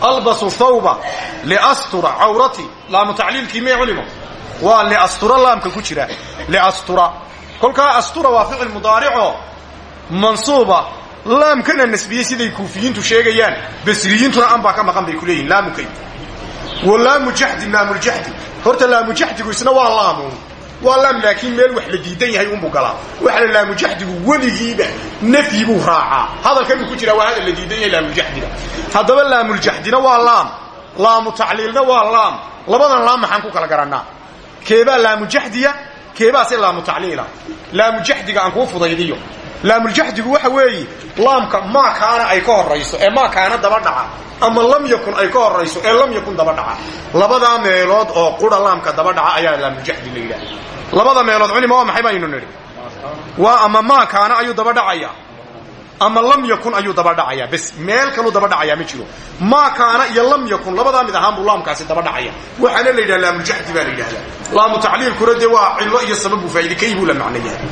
albasu thawba liastura cawrati laamu tacliilkii mee culimo? Waa liastura laamka ku jira. Liastura kolkaa astura waa ficil mudaarico mansuuba laamkana nasbiyey siday kuufiyiintu sheegayaan basriyiintuna an baa ka maqan bay ku leeyihiin laamukay wa laamu jaxdi laamuljaxdi horta laamujaxdigu isna waa laamun waa laam laakiin meel wax la diidan yahay unbuu galaa. Waxa la laamujaxdigu weligiiba nafyi buu raacaa. Hadalkanuu ku jiraa waa hadal la diidan yahay laamuljaxdiga haddaba laamuljaxdina waa laam. Laamu tacliilna waa laam. Labadan laam maxaan ku kala garannaa keebaa laamujaxdiya keebaase laamu tacliila. Laamujaxdiga aan kuu fudaydiyo. Laamuljaxdigu waxa weeye laamka maa kaana ay ka horayso ee maa kaana daba dhaca ama lam yakun ay ka horayso ee lam yakun daba dhaca. Labadaa meelood oo qura laamka daba dhaca ayaa laamuljaxdi la yidhaha labada meelood culima waa maxay baynu nidhi? Waa ama maa kaana ayuu daba dhacaya ama lam yakun ayuu daba dhacaya bes meel kaluu daba dhacaya ma jiro. Maa kaana iyo lam yakun labadaa mid ahaan buu daba dhacaya waxaana la yidhaha laamuljaxdi baa la yidhahdaa. Laamu waa cillo iyo sababu faa'iide kay buu la macnayahay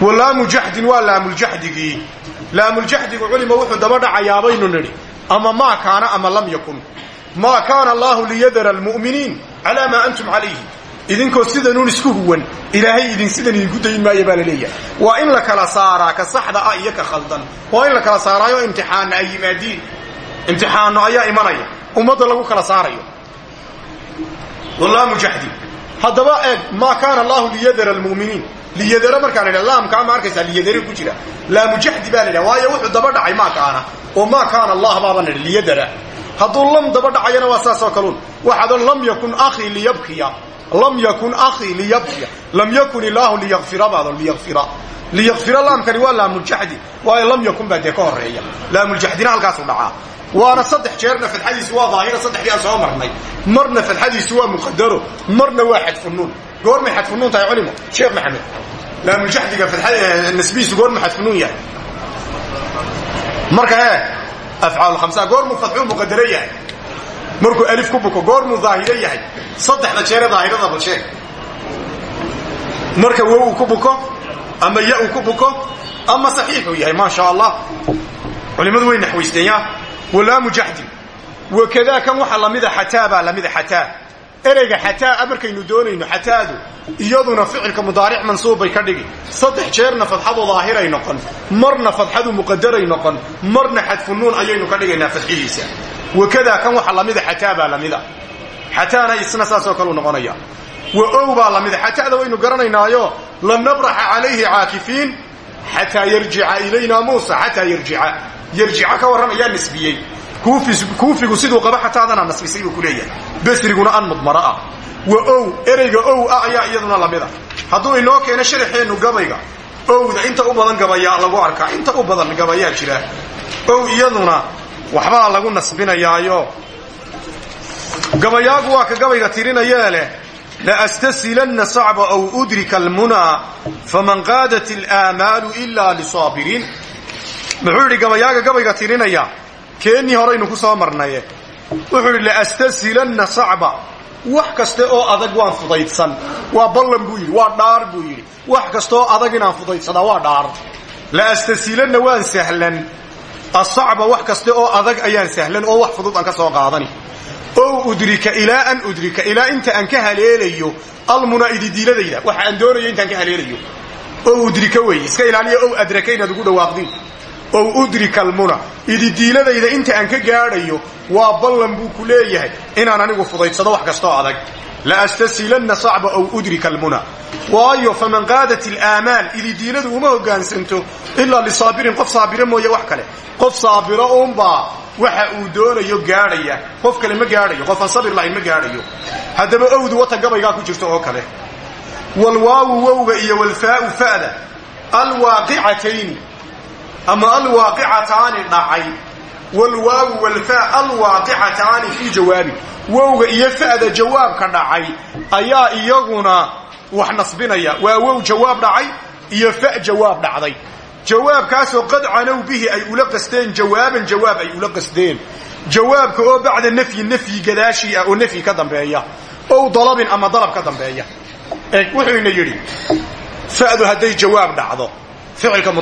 wa laamu jaxdin waa laamuljaxdigii laamuljaxdigu culima wuxuu daba dhacayaa baynu nidhi. Ama maa kaana ama lam yakun. Maa kaana allaahu liyadara almu'miniin calaa maa antum calayhi idinkoo sidanuun isku huwan ilaahay idin sidan idinku dayin maayo baa la in la kala saaraa ka saxda ah ka khaldan. Waa in la kala saaraayo imtixaanna ay yimaadiin imtixaanno ayaa imanaya. Ummadda lagu kala saarayo. Walaamu jaxdi haddaba eeg kaana allahu liyadara almu'miniin. Liyadara markaa la ydhaha laamkaa ma arkaysaa? Liyadari ku jira. Laamujaxdi baa la ydhaha waayo daba dhacay maa kaana? Oo maa kaana allah baaba nidhi liyadara. Hadduu lam daba dhacayana waa saasoo kaluun waxaadoo lam yakun akhii liyabkiya lam yakun akhii liyabkiya. Lam yakun ilaahu liyakfira baadon liyakfira liyakfira laamkani waa laamuljaxdi waayo lam yakun baa dee ka horreeya laamuljaxdina halkaasuu dhacaa. Waana saddex jeerna fadxadiisu waa daahira saddexdii aan soo marnay. Marna fadxadiisu waa muqadaro marna waa xadfunuun goormay xadfunuun tahay culimo sheekh maxamed laamuljaxdiga nasbihiisu goormuu xadfunuun yahay. Marka ee afcaal khamsa goormuu fadxuu muqadaro yahay markuu alif ku buko goormuu daahiro yahay. Saddexda jeere daahirada bal sheeg marka wow uu ku buko ama ya uu ku buko ama saxiixuu yahay maa sha allah culimmadu way naxwaysteenya walaamu jaxdi wakadaa kan waxa lamida xataa baa lamida xataa ereyga xataa markaynu doonayno xataadu iyaduna ficilka mudaaric mansuub bay ka dhigi. Saddex jeerna fadxadu daahiray noqon marna fadxadu muqadaray noqon marna xadfunuun ayaynu ka dhigaynaa fadxihiisa wakadaa kan waxa lamida xataa baa lamida xataana isna saasoo kaleu noqonaya. Wa ow baa lamida xataada waynu garanaynaayo lan nabraxa calayhi caakifiin xataa yarjica ilayna muusa xataa yarjica. Yarjica ka warran ayaa nisbiyey kuufigu siduu qaba xataadana nasbisay buu ku leeyahay. Basriguna an mudmaro ah. Wa ow ereyga ow ah ayaa iyaduna lamida hadduu inoo keeno sharaxeennu gabayga owda inta u badan gabayaa lagu arkaa inta u badan gabayaa jira. Ow iyaduna waxbaa lagu nasbinayaayo. Gabayaagu waa ka gabayga tirinayee leh laastasilanna sacba aw udrika almunaa faman qaadat ilaamaalu ilaa lisaabiriin. Muxuu yidhi gabayaaga gabayga tirinaya keennii horaynu ku soo marnaye. Wuxuu yidhi laastasilanna sacba. Wax kaste oo adag waan fudaydsan. Waa ballan buu yidhi waa dhaar buu yidhi. Wax kastaoo adag inaan fudaydsadaa waa dhaar. Laastasilanna waan sahlan. Asacba wax kaste oo adag ayaan sahlan oo wax fudud aan ka soo qaadani. Ow udrika ilaa an udrika ilaa inta aan ka haleelayo almuna ididiiladayda waxa aan doonayo intaan ka haleelayo. Ow udrika wey iska ilaaliya ow adraka ugu dhawaaqdiin ow udrika almuna ididiiladayda inta aan ka gaadhayo waa ballan buu ku leeyahay inaan anigu fudaydsado wax kastoo adag. Laastasilanna sacba ow udrika almuna waayo faman qaadat ilaamaal ididiiladu uma hoggaansanto ilaa lisaabirin qof saabiro mooye wax kale. Qof saabiro uunbaa waxa uu doonayo gaadhaya. Qof kale ma gaadhayo qof aan sabir lahayn ma gaadhayo. Haddaba owdu wata gabaygaa ku jirto oo kale. Walwaawu wowga iyo walfaau fa'da. Alwaaqicatayni ama alwaaqicataani dhacay. Walwaawu walfaa alwaaqicataani fii jawaabi. Wowga iyo fa'da jawaabka dhacay ayaa iyaguna wax nasbinaya. Waa wow jawaab dhacay iyo fa jawaab dhacday. Jawaabkaasoo qad canow bihi ay ula qasteen jawaaban jawaab ay ula qasdeen jawaabka oo bacda nafyi nafyi gadaashii ah oo nafyi ka dambeeya. Ow dalabin ama dalab ka dambeeya. Eeg wuxuuna yidhi fa'du hadday jawaab dhacdo ficilka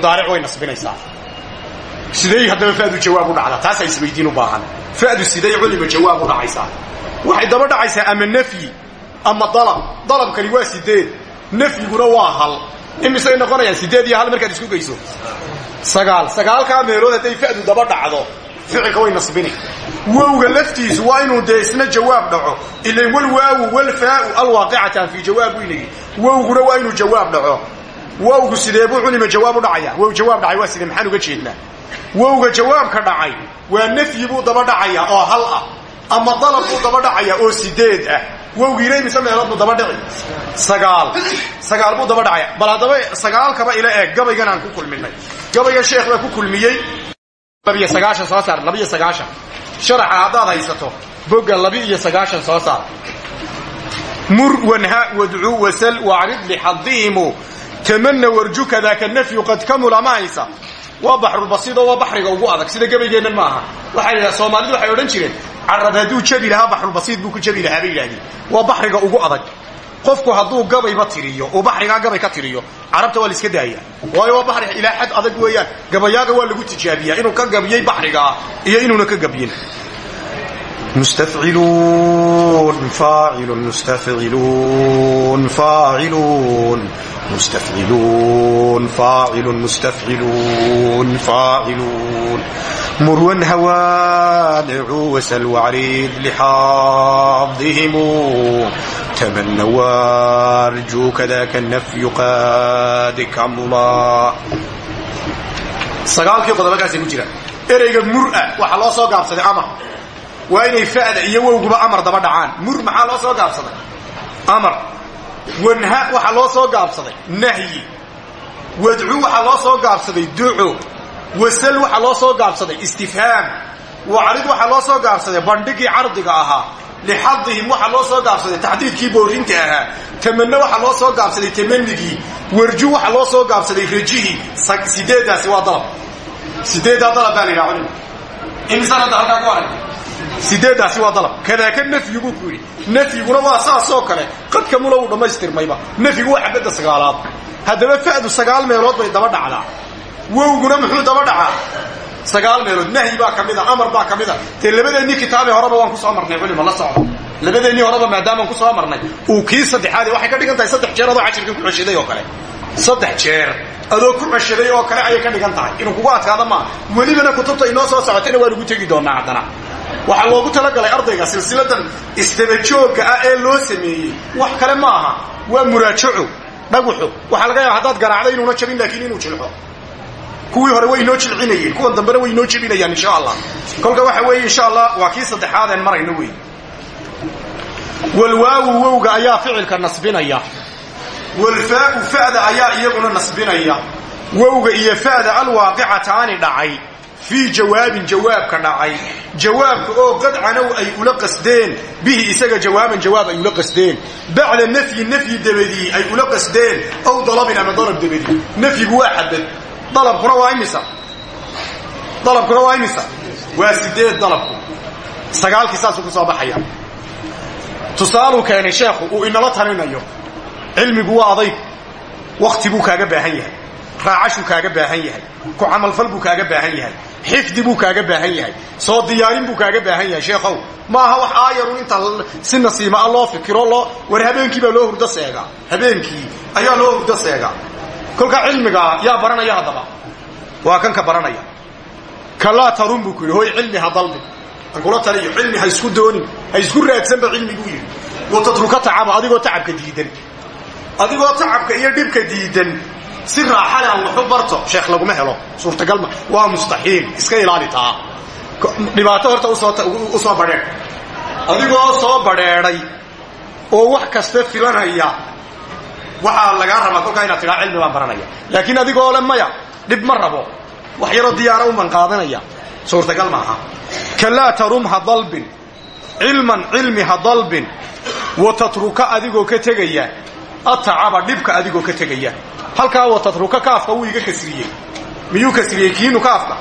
siday haddaba fa'du jawaab u dhacdaa taasaa isweydiin u baahan. Fa'du siday culima jawaab u dhacaysaa. Waxay daba dhacaysaa ama nafyi ama dalab. Dalabkani waa sideed. Nafyiguna waa hal. Imisay noqonayaan sideed iyo hal markaad isku geyso? Sagaal. Sagaalkaa meelood hadday fa'du daba dhacdo ficilka way nasbini. Wowga laftiisu waa inuu dee jawaab dhaco. Ilan walwaawu walfaau alwaaqicatan fii jawaab weynagi wowguna waa inuu jawaab dhaco. Wowgu sidee buu culima jawaab u dhacaya? Wow jawaab dhacay waa sidee? Maxaan uga jeednaa wowga jawaabka dhacay waa nafyi buu daba dhacaya oo hal ah ama dalab buu daba dhacaya oo sideed ah. Wowgiina imise meelood buu daba dhici sagaal. Sagaal buu daba dhacaya. Bal haddaba sagaalkaba ila eeg gabaygan aan ku kulminay. Gabaygan sheekh baa ku kulmiyey. Labiyo sagaashan soo saar labiyo sagaashan. Sharaxa haddaad haysato bogga labi-iyo soo saar. Mur wanha wadcuu wasal wacrid lixadihimu tamana warju kadaaka nafyu qad kamula ma haysa waa baxrulbasiid oo waa baxriga ugu adag. Sida gebaygeennan ma aha. Waxaa la yidhaha soomaalidu waxay odhan jireen carab hadduu jabi lahaa baxrulbasiid buu ku jabi lahaa bay waa baxriga ugu adag. Qofku hadduu gabayba tiriyo uu baxrigaa gabay ka tiriyo carabta waa la iska daaya waayo waa baxri ilaa xad adag weeyaan gabayaaga waa lagu tijaabiyaa inuu ka gabiyey baxrigaa iyo inuuna ka gabiyin مستفعلون فاعل مستفعلون فاعلون مستفعلون فاعل مستفعلون فاعلون مروا هوادع وسل وعريض لحاظهم تمنى وارجو كذاك النفي قاد كملا sagaalkii qodobakaasay ku jiraan ereyga mura waxaa loo soo gaabsaday amar waa inay fa'da iyo wowguba amar daba dhacaan. Mur maxaa loo soo gaabsaday? Amar. Wanha waxaa loo soo gaabsaday? Nahyi. Wadcu waxaa loo soo gaabsaday? Duco wasal waxaa loo soo gaabsaday? Istifhaam wacrid waxaa loo soo gaabsaday? Bandhigii cardiga ahaa. Lixadihim waxaa loo soo gaabsaday? Taxdiidkii boorinta ahaa. Tamano waxaa loo soo gaabsaday? Tamanigii warju waxaa loo soo gaabsaday? Rajihii. Sideedaasi waa dalab. Sideeddaa dalab baa la yidhaha culima imisaan hadda halkaa ku arag sideedaasi waa dalab? Kadaaka nafyigu ku yidhi. Nafyiguna waa saasoo kale. Qadka mula uu dhammaystirmayba nafyigu waa xabadda sagaalaad. Haddaba fa'du sagaal meelood bay daba dhacdaa. Wowguna muxuu daba dhacaa? Sagaal meelood. Nahyi baa ka mida amar baa ka mida dee labadeennii kitaabii horeba waan ku soo marnay culima la socdo. Labadeennii horeba maadaamaan ku soo marnay. Uu kii saddexaade waxay ka dhigan saddex jeer adoo cashirka ku ceshaday oo kale. Saddex jeer adoo ku ceshaday oo kale ayay ka dhigan inuu kugu adkaada maa welibana kutubta inoo soo socotayna waan ugu tegi doonaa haddana waxaa loogu talagalay ardayga silsiladan isdabajoogga ah ee loo sameeyey. Wax kale ma aha. Waa muraajaco dhaguxu. Waxaa laga yaaba haddaad garaacday inuuna jabin laakiin inuu jilxo kuwii hore way inoo jilcinayeen kuwan dambena way inoo jebinayaan insha allah kolka waxa weeye insha allah waa kii saddexaadeen marayno wey walwaawu wowga ayaa ficilka nasbinaya. Walfaau fa'da ayaa iyaguna nasbinaya. Wowga iyo fa'da alwaaqicataani dhacay fii jawaabin jawaabka dhacay. Jawaabka oo qad canow ay ula qasdeen bihi isaga jawaaban jawaab ay ula qasdeen. Bacda nafyi nafyi dabadii ay ula qasdeen ow dalabin ama dalab dabadii. Nafyigu waa xabad dalabkuna waa imisa? Dalabkuna waa imisa? Waa sideed dalabku? Sagaalkii saasuu ku soo baxaya. Tusaaluu keenay sheekhu uu inala talinayo cilmigu waa adayg wakti buu kaaga baahan yahay. Raacashuu kaaga baahan yahay. Ku camalfal buu xifdi buu kaaga baahan yahay. Soo diyaarin buu kaaga baahan yahay sheekhow. Ma aha wax aayarun inta si nasiima a loo fikiro loo war habeenkii baa loo hurdo seegaa habeenkii ayaa loo hurdo seegaa kolka cilmigaa yaa baranaya haddaba. Waa kan ka baranaya. Kalaa tarun buu ku yidhi hoy cilmi ha dalbi aan kula taliyo cilmi ha isku doonin ha isku raadsanba cilmiguu yidhi. Watatruka tacaba adigoo tacabka diidan. Adigoo tacabka iyo dhibka diidan si raaxale aan waxu barto sheekh laguma helo. Suurtagalma waa mustaxiil iska ilaali taa. Dhibaato horta u soo badheedh. Adigoo soo badheedhay oo wax kasta filanaya waxaa lagaa rabaa kolkaa inaad tidhaa cilmi baan baranaya. Laakiin adigoo le maya dhib ma rabo. Wax yaroo diyaara uman qaadanaya. Suurtagal maaha kalaa tarum ha dalbin. Cilman cilmi atacaba dhibka adigoo ka tegaya halkaa wa tatruka kaafka wuu iga kasriyey miyuu kasriyey kiinu kaafka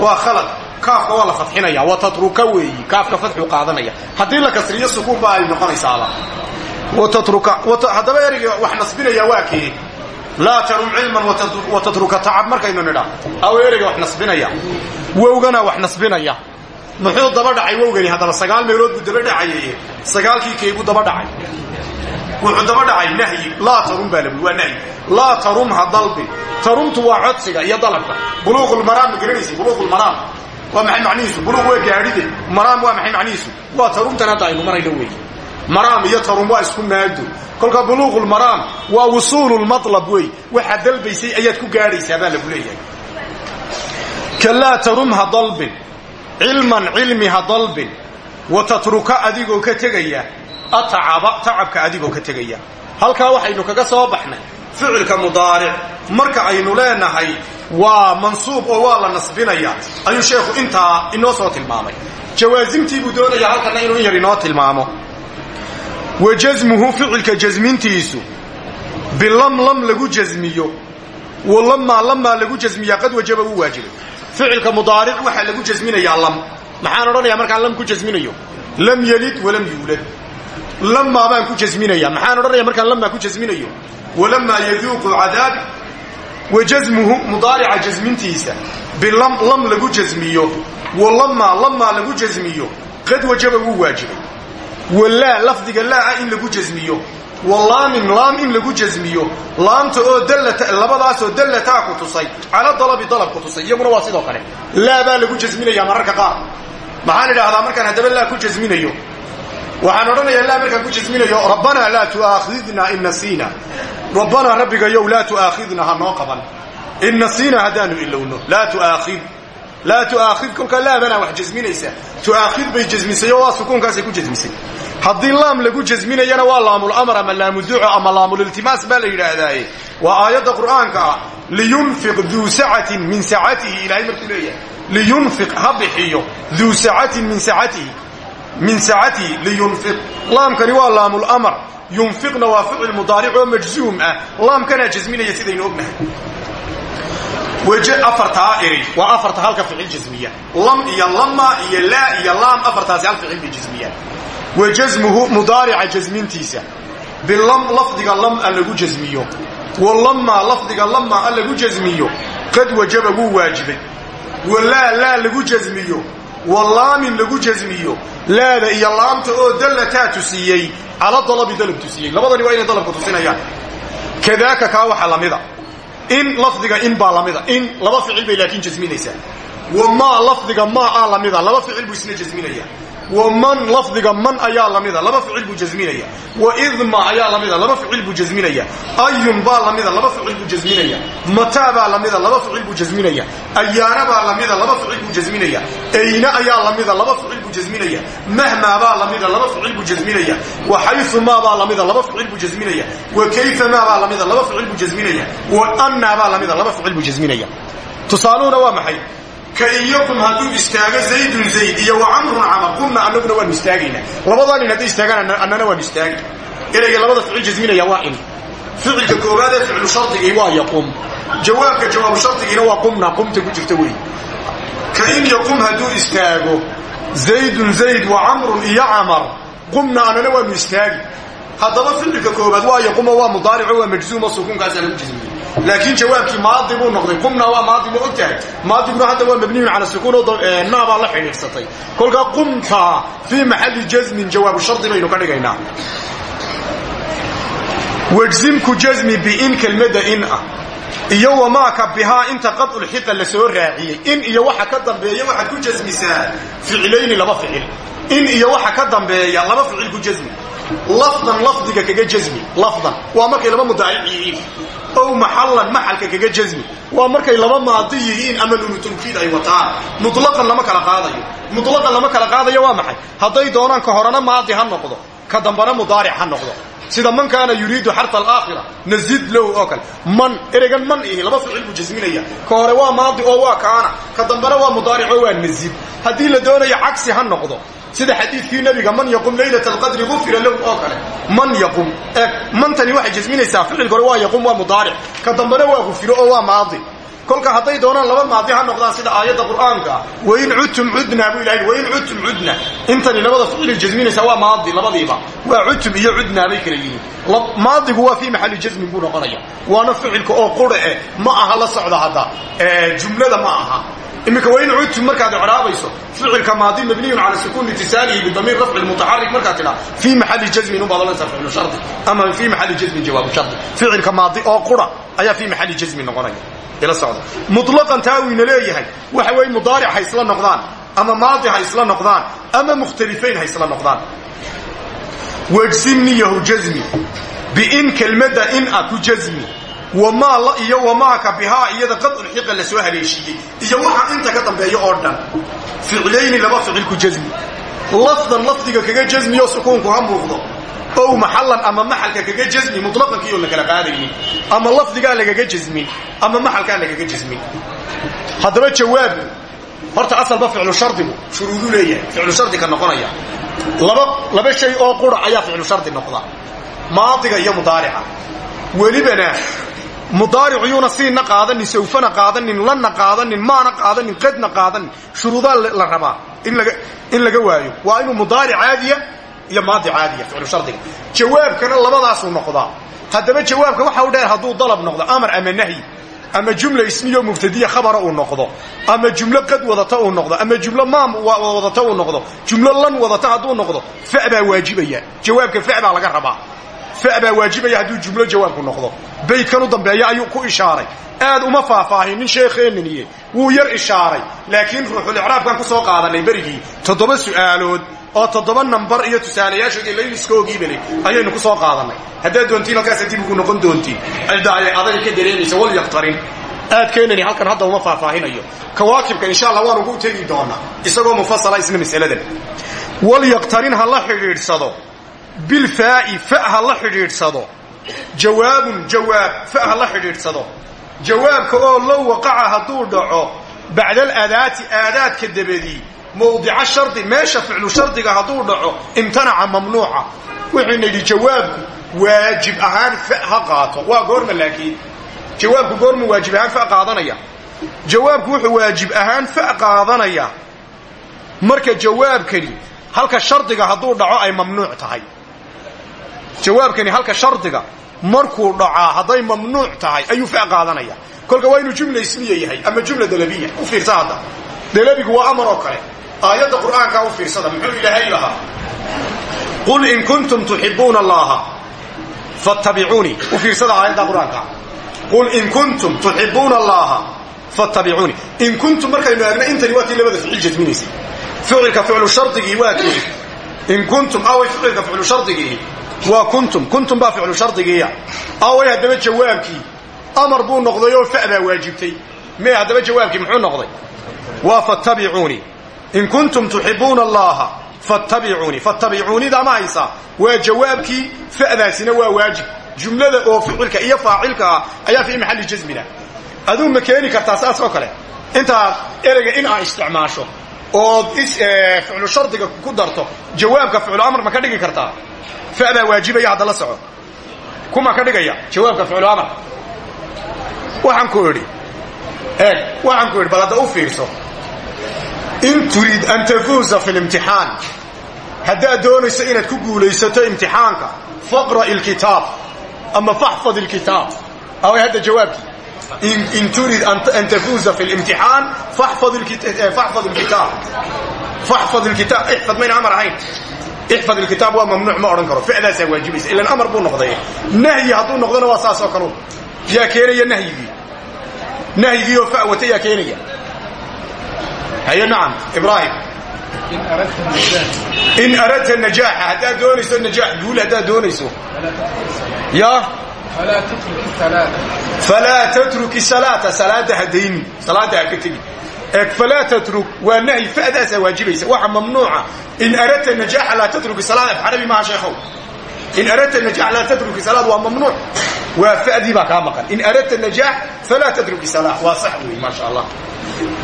waa khalad kaafka waa la fadxinaya wa tatruka weeyi kaafka fadxuu qaadanaya haddii la kasriyo sukuun ba ay noqonaysaaba haddaba ereyga wax nasbinaya waa kee laa tarum cilman wa tatruka tacab markaynu nidha aw ereyga wax nasbinaya wowgana wax nasbinaya muxuu daba dhacay wowgani haddaba sagaal meelood buu daba sagaalkii keybuu daba dhacay wuxuu daba dhacay nahyi. Laa tarum baa labuyi waa nahyi. Laa tarum ha dalbin tarumtu waa codsiga iyo dalabka. Buluuqulmaraam ma garanaysa buluuqulmaraam waa maxay macnihiisu? Buluuq waa gaadhide maraam waa maxay macnihiisu? Waa tarumtan hadda aynu marayno weeye maraam iyo tarum waa isku maado. Kolka buluuqulmaraam waa wusuululmalab wey waxaad dalbaysay ayaad ku gaadhaysaa baa lagu leeyahay kalaa tarum ha dalbin. Cilman cilmi ha dalbin. Wa tatruka adigoo ka tegaya atacaba tacabka adigoo ka tegaya. Halkaa waxaynu kaga soo baxnay ficilka mudaaric marka aynu leenahay waa mansuub oo waa la nasbinaya ayuu sheekhu intaa inoo soo tilmaamay. Jawaasimtii buu doonaya halkana inuu in yar tilmaamo. Wa jasmuhu ficilka jasmintiisu bilamlam lagu jasmiyo wa lamaa lamaa lagu jasmiyaa qad wajaba uu waajibay. Ficilka mudaaric waxaa lagu jasminayaa lam. Maxaan odhanayaa markaan lam ku jasminayo lam yelid walam yuulad lamaa baan ku jasminaya maxaan odhanaya markaan lamaa ku jasminayo? Walamaa yaduuqu cadaab wa jasmuhu mudaarica bilam lam lagu jasmiyo. Wa lamaa lagu jasmiyo. Qad wajaba wuu waajibay. Walaa lafdiga laa in lagu jasmiyo. Wa laamin laam in lagu jasmiyo. Laamta oo labadaasoo dallataa ku tusay. Cala dalabi dalab ku tusay. Iyaguna waa sidoo kale. Laa baa lagu jasminaya mararka qaar. Maxaan idhaahdaa markaan haddaba laa ku jasminayo waxaan odhanayaa laa markaan ku jasminayo rabbanaa laa tu'aakhidna in nasiina. Rabbanaa rabbigayow laa tu'aakhidna ha noo qaban. In nasiina haddaanu ilowno laa tu'aakhid. Laa tu'aakhid kolkaa laabanaa wax jasminaysa tu'aakhid bay jasmisay oo waa sukuunkaasay ku jasmisay haddii laam lagu jasminayana waa laamulamar ama laamuduco ama laamuliltimaas baa la yidhaahdaaye. Waa aayadda qur'aanka ah liyunfiq duu min sacatihi ilaahay markuu leeyahay. Liyunfiq ha bixiyo duu min sacatihi min sacatihi liyunfiq. Laamkani waa laamulamar yunfiqna waa ficil mudaaric oo majzuum ah. Laamkanaa jasminaya sidaynu ognahay. Afartaa eri waa afarta halka ficil jasmiya lam iyo lama iyo laa iyo laam afartaasi hal ficil bay jasmiyaan wa jasmuhu mudaarica jasmintiisa bilam lafdiga lam a lagu jasmiyo wa lama lafdiga lama lagu jasmiyo qad wajaba wuu waajibay. Wa laa laa lagu jasmiyo wa laamin lagu jasmiyo laada iyo laamta oo dallataa tusiyey cala dalabi dalab tusiyey. Labadani waa inay dalabka tusinayaan. Kadaaka kaa waxa lamida. In lafdiga in baa lamida. In laba ficil bay laakiin jasminaysaa wa maa lafdiga maa aa lamida. Laba ficil buu isna jasminaya wa man lafdiga man ayaa lamida laba ficil buu jasminaya wa idma ayaa lamida laba ficil buu jasminaya ayun baa lamida laba ficil buu jasminaya mataa baa lamida laba ficil buu jasminaya ayaana baa lamida laba ficil buu jasminaya ayna ayaa lamida laba ficil buu jasminaya mahmaa baa lamida laba ficil buu jasminaya wa xayumaa baa lamida laba ficil buu jasminaya wa kayfamaa baa lamida laba ficil buu jasminaya wa annaa baa lamida laba ficil buu jasminaya tusaaluhuna waa maxay iyakum hadduu istaago zaydun zayd iyo wa camrun camar qumna annaguna waanu istaagaynaa labadaa nin hadday istaagaan annana waanu istaagi ereyga labada ficil jasminaya waa in. Ficilka koowaad ee ficlu shardigii waa yaqum. Jawaabka jawaabu shardigiina waa qumna qumta ku jirta wey ka in yaqum hadduu istaago zaydun zayd wa camrun iyo camar qumna annana waanu istaagi haddaba ficilka koowaad waa yaqumo waa mudaarico waa majzuumo sukuunkaasaa lagu jasmiyey laakiin jawaabkii maadi buu noqday. Qumna waa maadi ma og tahay? Maadiguna hadda waa mabniyun cala sukuun oo naabaa la xidhiidsatay. Kolkaa qumta fii maxalli jasmin jawaabu shardi baynu ka dhigaynaa. Wajzimku jasmi biin kelmadda in ah. Iyo wamaaka bihaa inta qadulxiqa la soo raaciyey. In iyo waxa ka dambeeya waxaad ku jasmisaa ficilayni laba ficil. In iyo waxa ka dambeeya laba ficil ku jasmi lafdan lafdiga kaga jasmi lafdan. Waa markay laba mudaaric yihiin ow maxallan maxalka kaga jasmi waa markay laba maadi yihiin ama nunu tawkiid ay wataan. Mutlaqan lama kala qaadayo. Mutlaqan lama kala qaadayo waa maxay? Hadday doonaan ka horena maadi ha noqdo. Ka dambana mudaaric ha noqdo. Sida man kaana yuriidu xarta alaakhira nazid lahu oo kale. Man ereygan man ihi laba ficil buu jasminaya ka hore waa maadi oo waa kaana. Ka dambena waa mudaaric oo waa nazid. Haddii la doonayo cagsi ha noqdo sida xadiidkii nabiga man yaqum laylat alqadri gufira lahu oo kale man yaqum eeg mantani waxay jasminaysaa ficilka hore waa yaqum waa mudaaric ka dambena waa gufiro oo waa maadi. Kolka hadday doonaan laba maadi ha noqdaan sida aayadda qur'aanka wain cudtum cudna buu ilahay wain cudtum cudna. Intani labada ficilay jasminaysaa waa maadi labadiiba. Waa cudtum iyo cudnaa bay kala yihiin maadigu waa fii maxalli jasmin buu noqonaya waana ficilka oo qura eh ma aha la socda hadda. Jumlada ma aha iminka wain cudtum markaad icraabayso. Ficilka maadi mabniyun cala sukuun itisaalihi bidamiir rafci mutaxarik markaad tidhaa fii maxalli jasmin ubaad olanaysaa ficlu shardi. Ama fii maxalli jasmin jawaabu shardi. Ficilka maadi oo qura ayaa fii maxalli jasmin noqonaya. Ila socda. Mutlaqan taa uu ina leeyahay. Waxa weeye mudaaric ha isla noqdaan ama maadi ha isla noqdaan ama mukhtalifayn ha isla noqdaan. Wajsimniyahu jasmi biin kelmadda in a ku jasmi wamaa la iyo wamaaka bihaa iyada qad ulxiqa la soo haleeshiiyey iyo waxa inta ka dambeeya oo dhan ficlayni laba ficil ku jasmi lafdan lafdiga kaga jasmiyo sukuunku ha muuqdo ow maxallan ama maxalka kaga jasmi mutlaqankii oo la kala qaadaynin ama lafdigaa lagaga jasmin ama maxalkaa lagaga jasmin haddaba jawaab horta asalba ficlu shardigu shuruudu leeyahay ficlu shardi ka noqonaya laba laba shay oo qura ayaa ficlu shardi noqda maadiga iyo mudaarica welibana mudaaricu yuuna siina qaadanin sawfana qaadanin lana qaadanin maana qaadanin qadna qaadanin. Shuruudaa la rabaa in laga waayo. Waa inuu mudaaric caadiya iyo maadi caadiya ficlu shardiga. Jawaabkana labadaasuu noqdaa. Haddaba jawaabka waxa u dheer hadduu dalab noqdo amar ama nahyi ama jumla ismiyo mubtadiya khabara uu noqdo ama jumlo qad wadata uu noqdo ama jumlo maam wadata uu noqdo jumlo lan wadata hadduu noqdo fa baa waajibaya. Jawaabka fa baa laga rabaa fa baa waajibaya hadduu jumlo jawaabku noqdo. Baydkan u dambeeya ayuu ku ishaaray. Aad uma faahfaahinin sheekheeniniye wuu yar ishaaray. Laakiin ruuxulicraabkan ku soo qaadanay berigii toddoba su'aalood oo toddoba nambar iyo tusaalayaashoodii layliskoogiibale ayaynu ku soo qaadannay haddaad doontiin halkaasa dib ugu noqon doontiin. Ciddaay adaga ka dareemaysa wal yaktarin aad keenani halkan hadda uma faahfaahinayo. Kawaakibka insha allah waan ugu tegi doonaa. Isagoo mufasala isna mas'aladan. Wal yaktarin ha la bilfaa'i fa ha la xidhiidhsado jawaabun jawaab fa ha la xidhiidhsado jawaabka oo low waqaca hadduu dhaco bacda aladaati aadaadka dabadii mawdica shardi meesha ficlu shardiga hadduu dhaco imtanaca mamnuuca wuxuyna yidhi jawaabku waajib ahaan fa ha qaato waa goorma laakiin jawaabku goormu waajib ahaan fa qaadanaya jawaabku wuxuu waajib ahaan fa qaadanaya marka jawaabkani halka shardiga hadduu dhaco ay mamnuuc tahay jawaabkani halka shardiga markuu dhacaa hadday mamnuuc tahay ayuu fa qaadanaya. kolka waa inuu jumla ismiya yahay ama jumla dalabiya. U fiirsa hadda. Dalabigu waa amar oo kale. Aayadda qur'aankaa u fiirsada muxuu ilaahay lahaa? Qul in kuntum tuxibuuna allaha fattabicuunii u fiirsada aayadda qur'aanka. Qul in kuntum tuxibuuna allaha fattabicuunii in kuntum markaynu eegna intani waa tii labada ficil jasminaysay ficilka ficlu shardigii waa kii. In kuntum away ficilka ficlu shardigii waa kuntum. Kuntum baa ficlu shardigiiya away haddaba jawaabkii. Amar buu noqday oo fa baa waajibtay. Mee haddaba jawaabkii muxuu noqday? Waa fattabicuunii in kuntum tuxibuuna allaha fattabicuunii fattabicuunida ma haysaa. Waa jawaabkii fa'daasina waa waajib. Jumlada oo ficilka iyo faacilka ah ayaa fii maxalli jasmina aduu ma keeni kartaa saas oo kale. Intaad ereyga in aa isticmaasho ood ficlu shardiga ku darto jawaabka ficlu amar ma ka dhigi kartaa fa baa waajibaya hadda la soco kuma ka dhigaya jawaabka ficlu amar waxaan ku idhi eeg waxaan ku idhi bal hadda u fiirso in turid an tafuuza fi limtixaan haddaad doonayso inaad ku guulaysato imtixaanka faqra' ilkitaab ama faxfad ilkitaab away hadda jawaabkii in turid an tafuuza fi limtixaan faxfad ilkitaab faxfad ilkitaab ixfad mayna amar ahayn ixfad ilkitaab waa mamnuuc ma odhan karo ficdaasaa waajibaysa ilan amar buu noqday nahyi hadduu noqdona waa saas oo kalu yaa keenaya nahyigii nahyigii oo fa wata yaa keenaya haye nacam ibraahim in aradta najaaxa haddaad doonayso najaax guul haddaad doonayso ya falaa tatruki salaata salaada hadayni salaada ha ka tegi eeg falaa tatruk waa nahyi fa'daasaa waajibaysa waxa mamnuuca in aradta najaaxa laa tatruki salaada af carabi maaha sheekhow in aradta najaax laa tatruki salaad waa mamnuuc waa fa'dii baa kaa maqan in aradta najaax falaa tatruki salaa waa sax wey maasha allah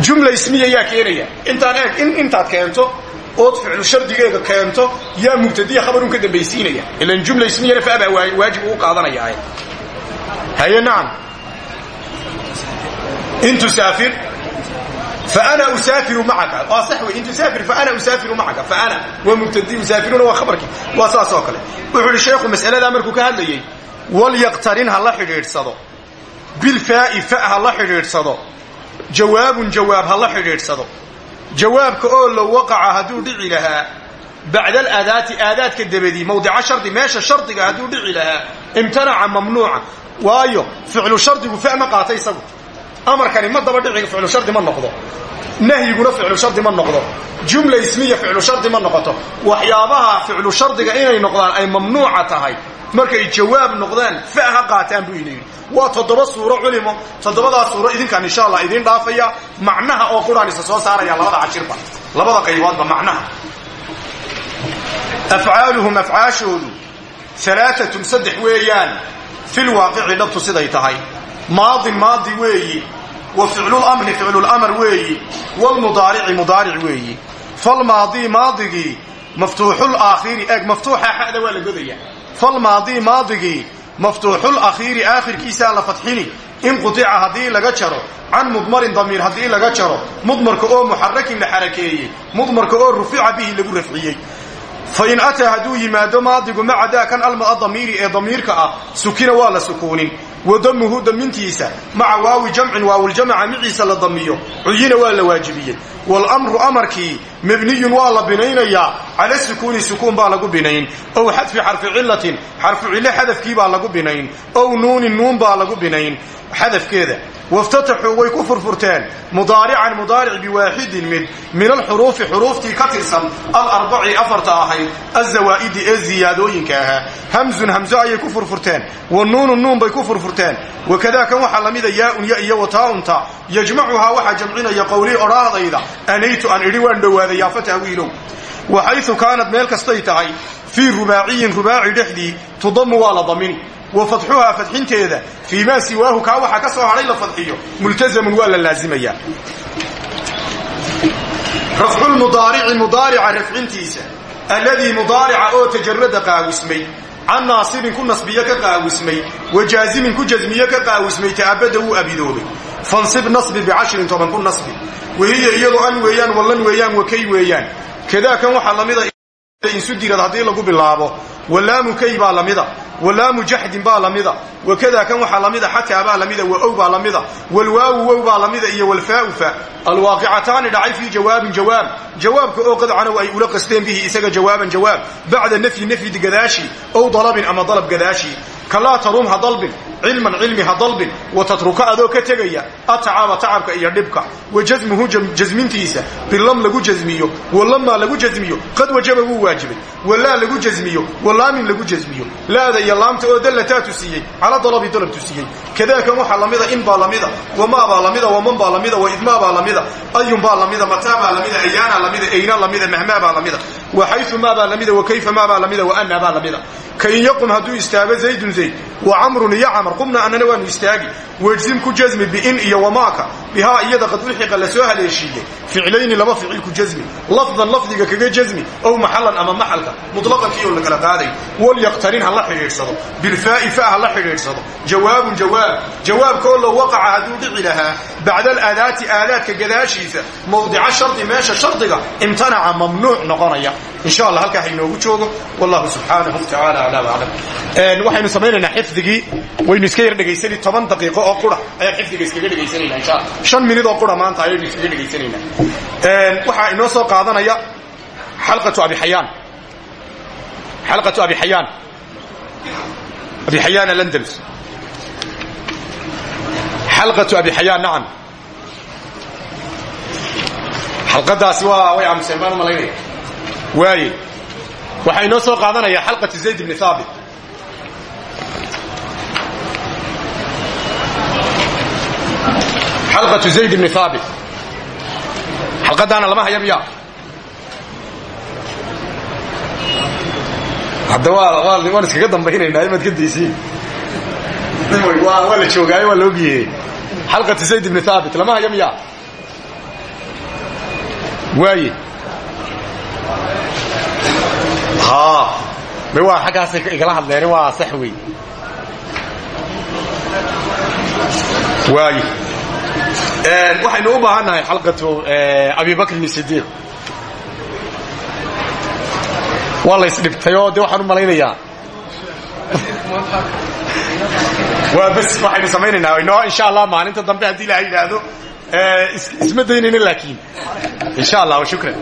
jumla ismiya yaa keenaya intaan eeg in intaad keento. Ood ficlu shardigeega keento. Yaa mubtadiya khabarun ka dambaysiinaya. Ilan jumla ismiyana fa baa waajib ugu qaadanaya haye nacam in tusaafir فأنا أسافر معك اه صح وي انت تسافر فأنا أسافر معك فأنا ومبتدي مسافرون وخبرك واساس oo kale wuxuu li sheekhu mas'alada markuu ka hadlayay wal yaqtarin hal xidhiidsado bil fa'i fa hal xidhiidsado jawaabun jawaab hal xidhiidsado jawaabka oo la waqaca haduu dhici lahaa بعد الآدات آدات كدبدي موضع شرط ماشى شرطك هدو دعي لها امتنع ممنوعا وايو فعل شرطك فعل قاطي سبب amarkani ma daba dhici ficlu shardi ma noqdo. Nahyiguna ficlu shardi ma noqdo. Jumla ismiya ficlu shardi ma noqoto. Waxyaabaha ficlu shardiga inay noqdaan ay mamnuuca tahay. Markay jawaab noqdaan fa ha buu ina yidhi. Waa toddoba suuro culimo toddobadaas suuro idinkaan insha allah idiin dhaafaya. Macnaha oo quraan isa soo saaraya labada cashirba labada qayboodba macnaha. Afcaaluhum afcaashoodu alaaatun saddex weeyaan. Filwaaqici dhabtu siday tahay. Maadi maadi weeyi wa ficlulamri ficlulamr weeyi wlmudaarici mudaaric weeyi. Falmaadii maadigii maftuuxulaakhiri eeg maftuuxa xada waa la godaya falmaadii maadigii maftuuxulakhiiri aakhirkiisaa la fadxini. In qudica haddii laga jaro can mudmarin damiir haddii laga jaro mudmarka oo muxarakin la xarakeeyey mudmarka oo rufica bihi lagu rafciyey fain ataa hadduu yimaado maadigu maca daakan almaa damiiri ee damiirka ah sukina waa la sukuunin wadamuhu damintiisa maca waawi jamcin waawuljamaca miciisa la damiyo cuyina waa la waajibiyey walamru amarkii mabniyun waa la binaynayaa cala sukuuni sukuun baa lagu binayn ow xadfi xarfi cilatin xarfu cilo xadafkii baa lagu binayn ow nuunin nuun baa lagu binayn xadafkeeda waftataxuu way ku furfurteen mudaarican mudaaric biwaaxidin mid min alxuruufi xuruuftii ka tirsan alarbaci afarta ahayd azawaa'idi ee ziyaadooyinka ahaa hamzun hamzo ayay ku furfurteen wa nuunun nuun bay ku furfurteen wakadaa kan waxaa lamida yaaun ya iyo wataaunta yajmacuhaa waxaa jamcinaya qowlii odhaahdayda anaytu aan idhi waan dhowaaday yaa fataha wiilow waxaysu kaanad meel kastay tahay fii rubaaciyin rubaaci dhexdii tudamu waa la damin wa fadxuhaa fadxinteeda fii maa siwaahu kaa waxaa ka soo hadhay la fadxiyo multazamun waa la laazimayaa rafculmudaarici mudaarica rafcintiisa alladii mudaarica oo tajarada qaawismay can naasibin ku nasbiyo ka qaawismay wa jaazimin ku jasmiyo ka qaawismay ta'abada fansib nasbi bicashrin toban ku nasbi wahiya iyadoo an weeyaan wallan weeyaan wakay weeyaan. Kadaa kan waxaa lamida insu dirad haddii lagu bilaabo. Walaamu kay baa lamida. Walaamu jaxdin baa lamida. Wakadaa kan waxaa lamida xataa baa lamida waow baa lamida. Walwaawu wow baa lamida iyo walfaau fa. Alwaaqicataani dhacay fii jawaabin jawaab. Jawaabka oo qadcanow ay ula qasteen bihi isaga jawaaban jawaab. Bacda nafyi nafyi gadaashi ow dalabin ama dalab gadaashi. Kalaa taruum ha dalbin cilman cilmi ha dalbin wa tatruka adoo ka tegaya atacaaba tacabka iyo dhibka wa jasmuhu jasmintiisa bilam lagu jasmiyo walamaa lagu jasmiyo qad wajaba wuu waajibay walaa lagu jasmiyo walaamin lagu jasmiyo laada iyo laamta oo dallataa tusiyey cala dalabi dalab tusiyey kadaakan waxaa lamida in baa lamida wamaa baa lamida waman baa lamida waidmaa baa lamida ayun baa lamida mataa baa lamida ayaana lamida ayna lamida mahmaa baa lamida waxayu maa baa lamida wakayfa maa baa lamida waana baa lamida kain yaqum hadduu istaago camr qumna annana waanu istaagi. Wejzim ku jasmi biin iyo wamaaka. Bihaa iyada qad ulxiqa la soo haleeshiiyey. Ficlayni laba ficil ku jasmi lafdan lafdiga kaga jasmi ow maxalan ama maxalka. Mutlaqankii oo la kala qaaday. Walyaqtarin ha la xidhiidhsado bilfaa'i fa ha la xidhiidhsado jawaabun jawaab. Jawaabka oo la waqaca hadduu dhici lahaa bacda alaadaati aadaadka gadaashiisa mawdica shardi meesha shardiga imtanaca mamnuuc noqonaya. Insha allah halkaa ha inoogu joogo. Wallahu subxaanahu watacaala waclam waxaynu samaynaynaa xifdigii waynu iska yar dhegaysani toban daqiiqo oo qura ayaan xifdiga iskaga dhegaysanayna insha allah. Shan minid oo qura maanta ayaynu iskaga dhegaysanaynaa. Waxaa inoo soo qaadanaya xalqatu abi xayaan xalqatu abi xayaan abi xayaan alandalus. Xalqatu abi xayaan nacam. Xalqadaasi waa way aamuseen baan u malaynaya. Waaye waxaa inoo soo qaadanaya xalqatu zayd bni haabit xalqatu zayd bni haabit xalqadaana lama haya miya hadda waan iskaga dambaynaynaa imaad ka daysiin. Waa la joogaayo waa laogiye xalqati zayd ibni haabit lama haya miya waaye. May waa xaggaasay igala hadleen waa sax wey waaye waxaynu u baahan nahay xalqatu abi bakrin sidiiq. Waa la isdhibtayoo dee waxaan u malaynayaa. Waa bs waxaynu samaynaynaa inoo insha allah maalinta dambe haddii ilaha yidhaahdo isma daynayna laakiin. Insha allah shukran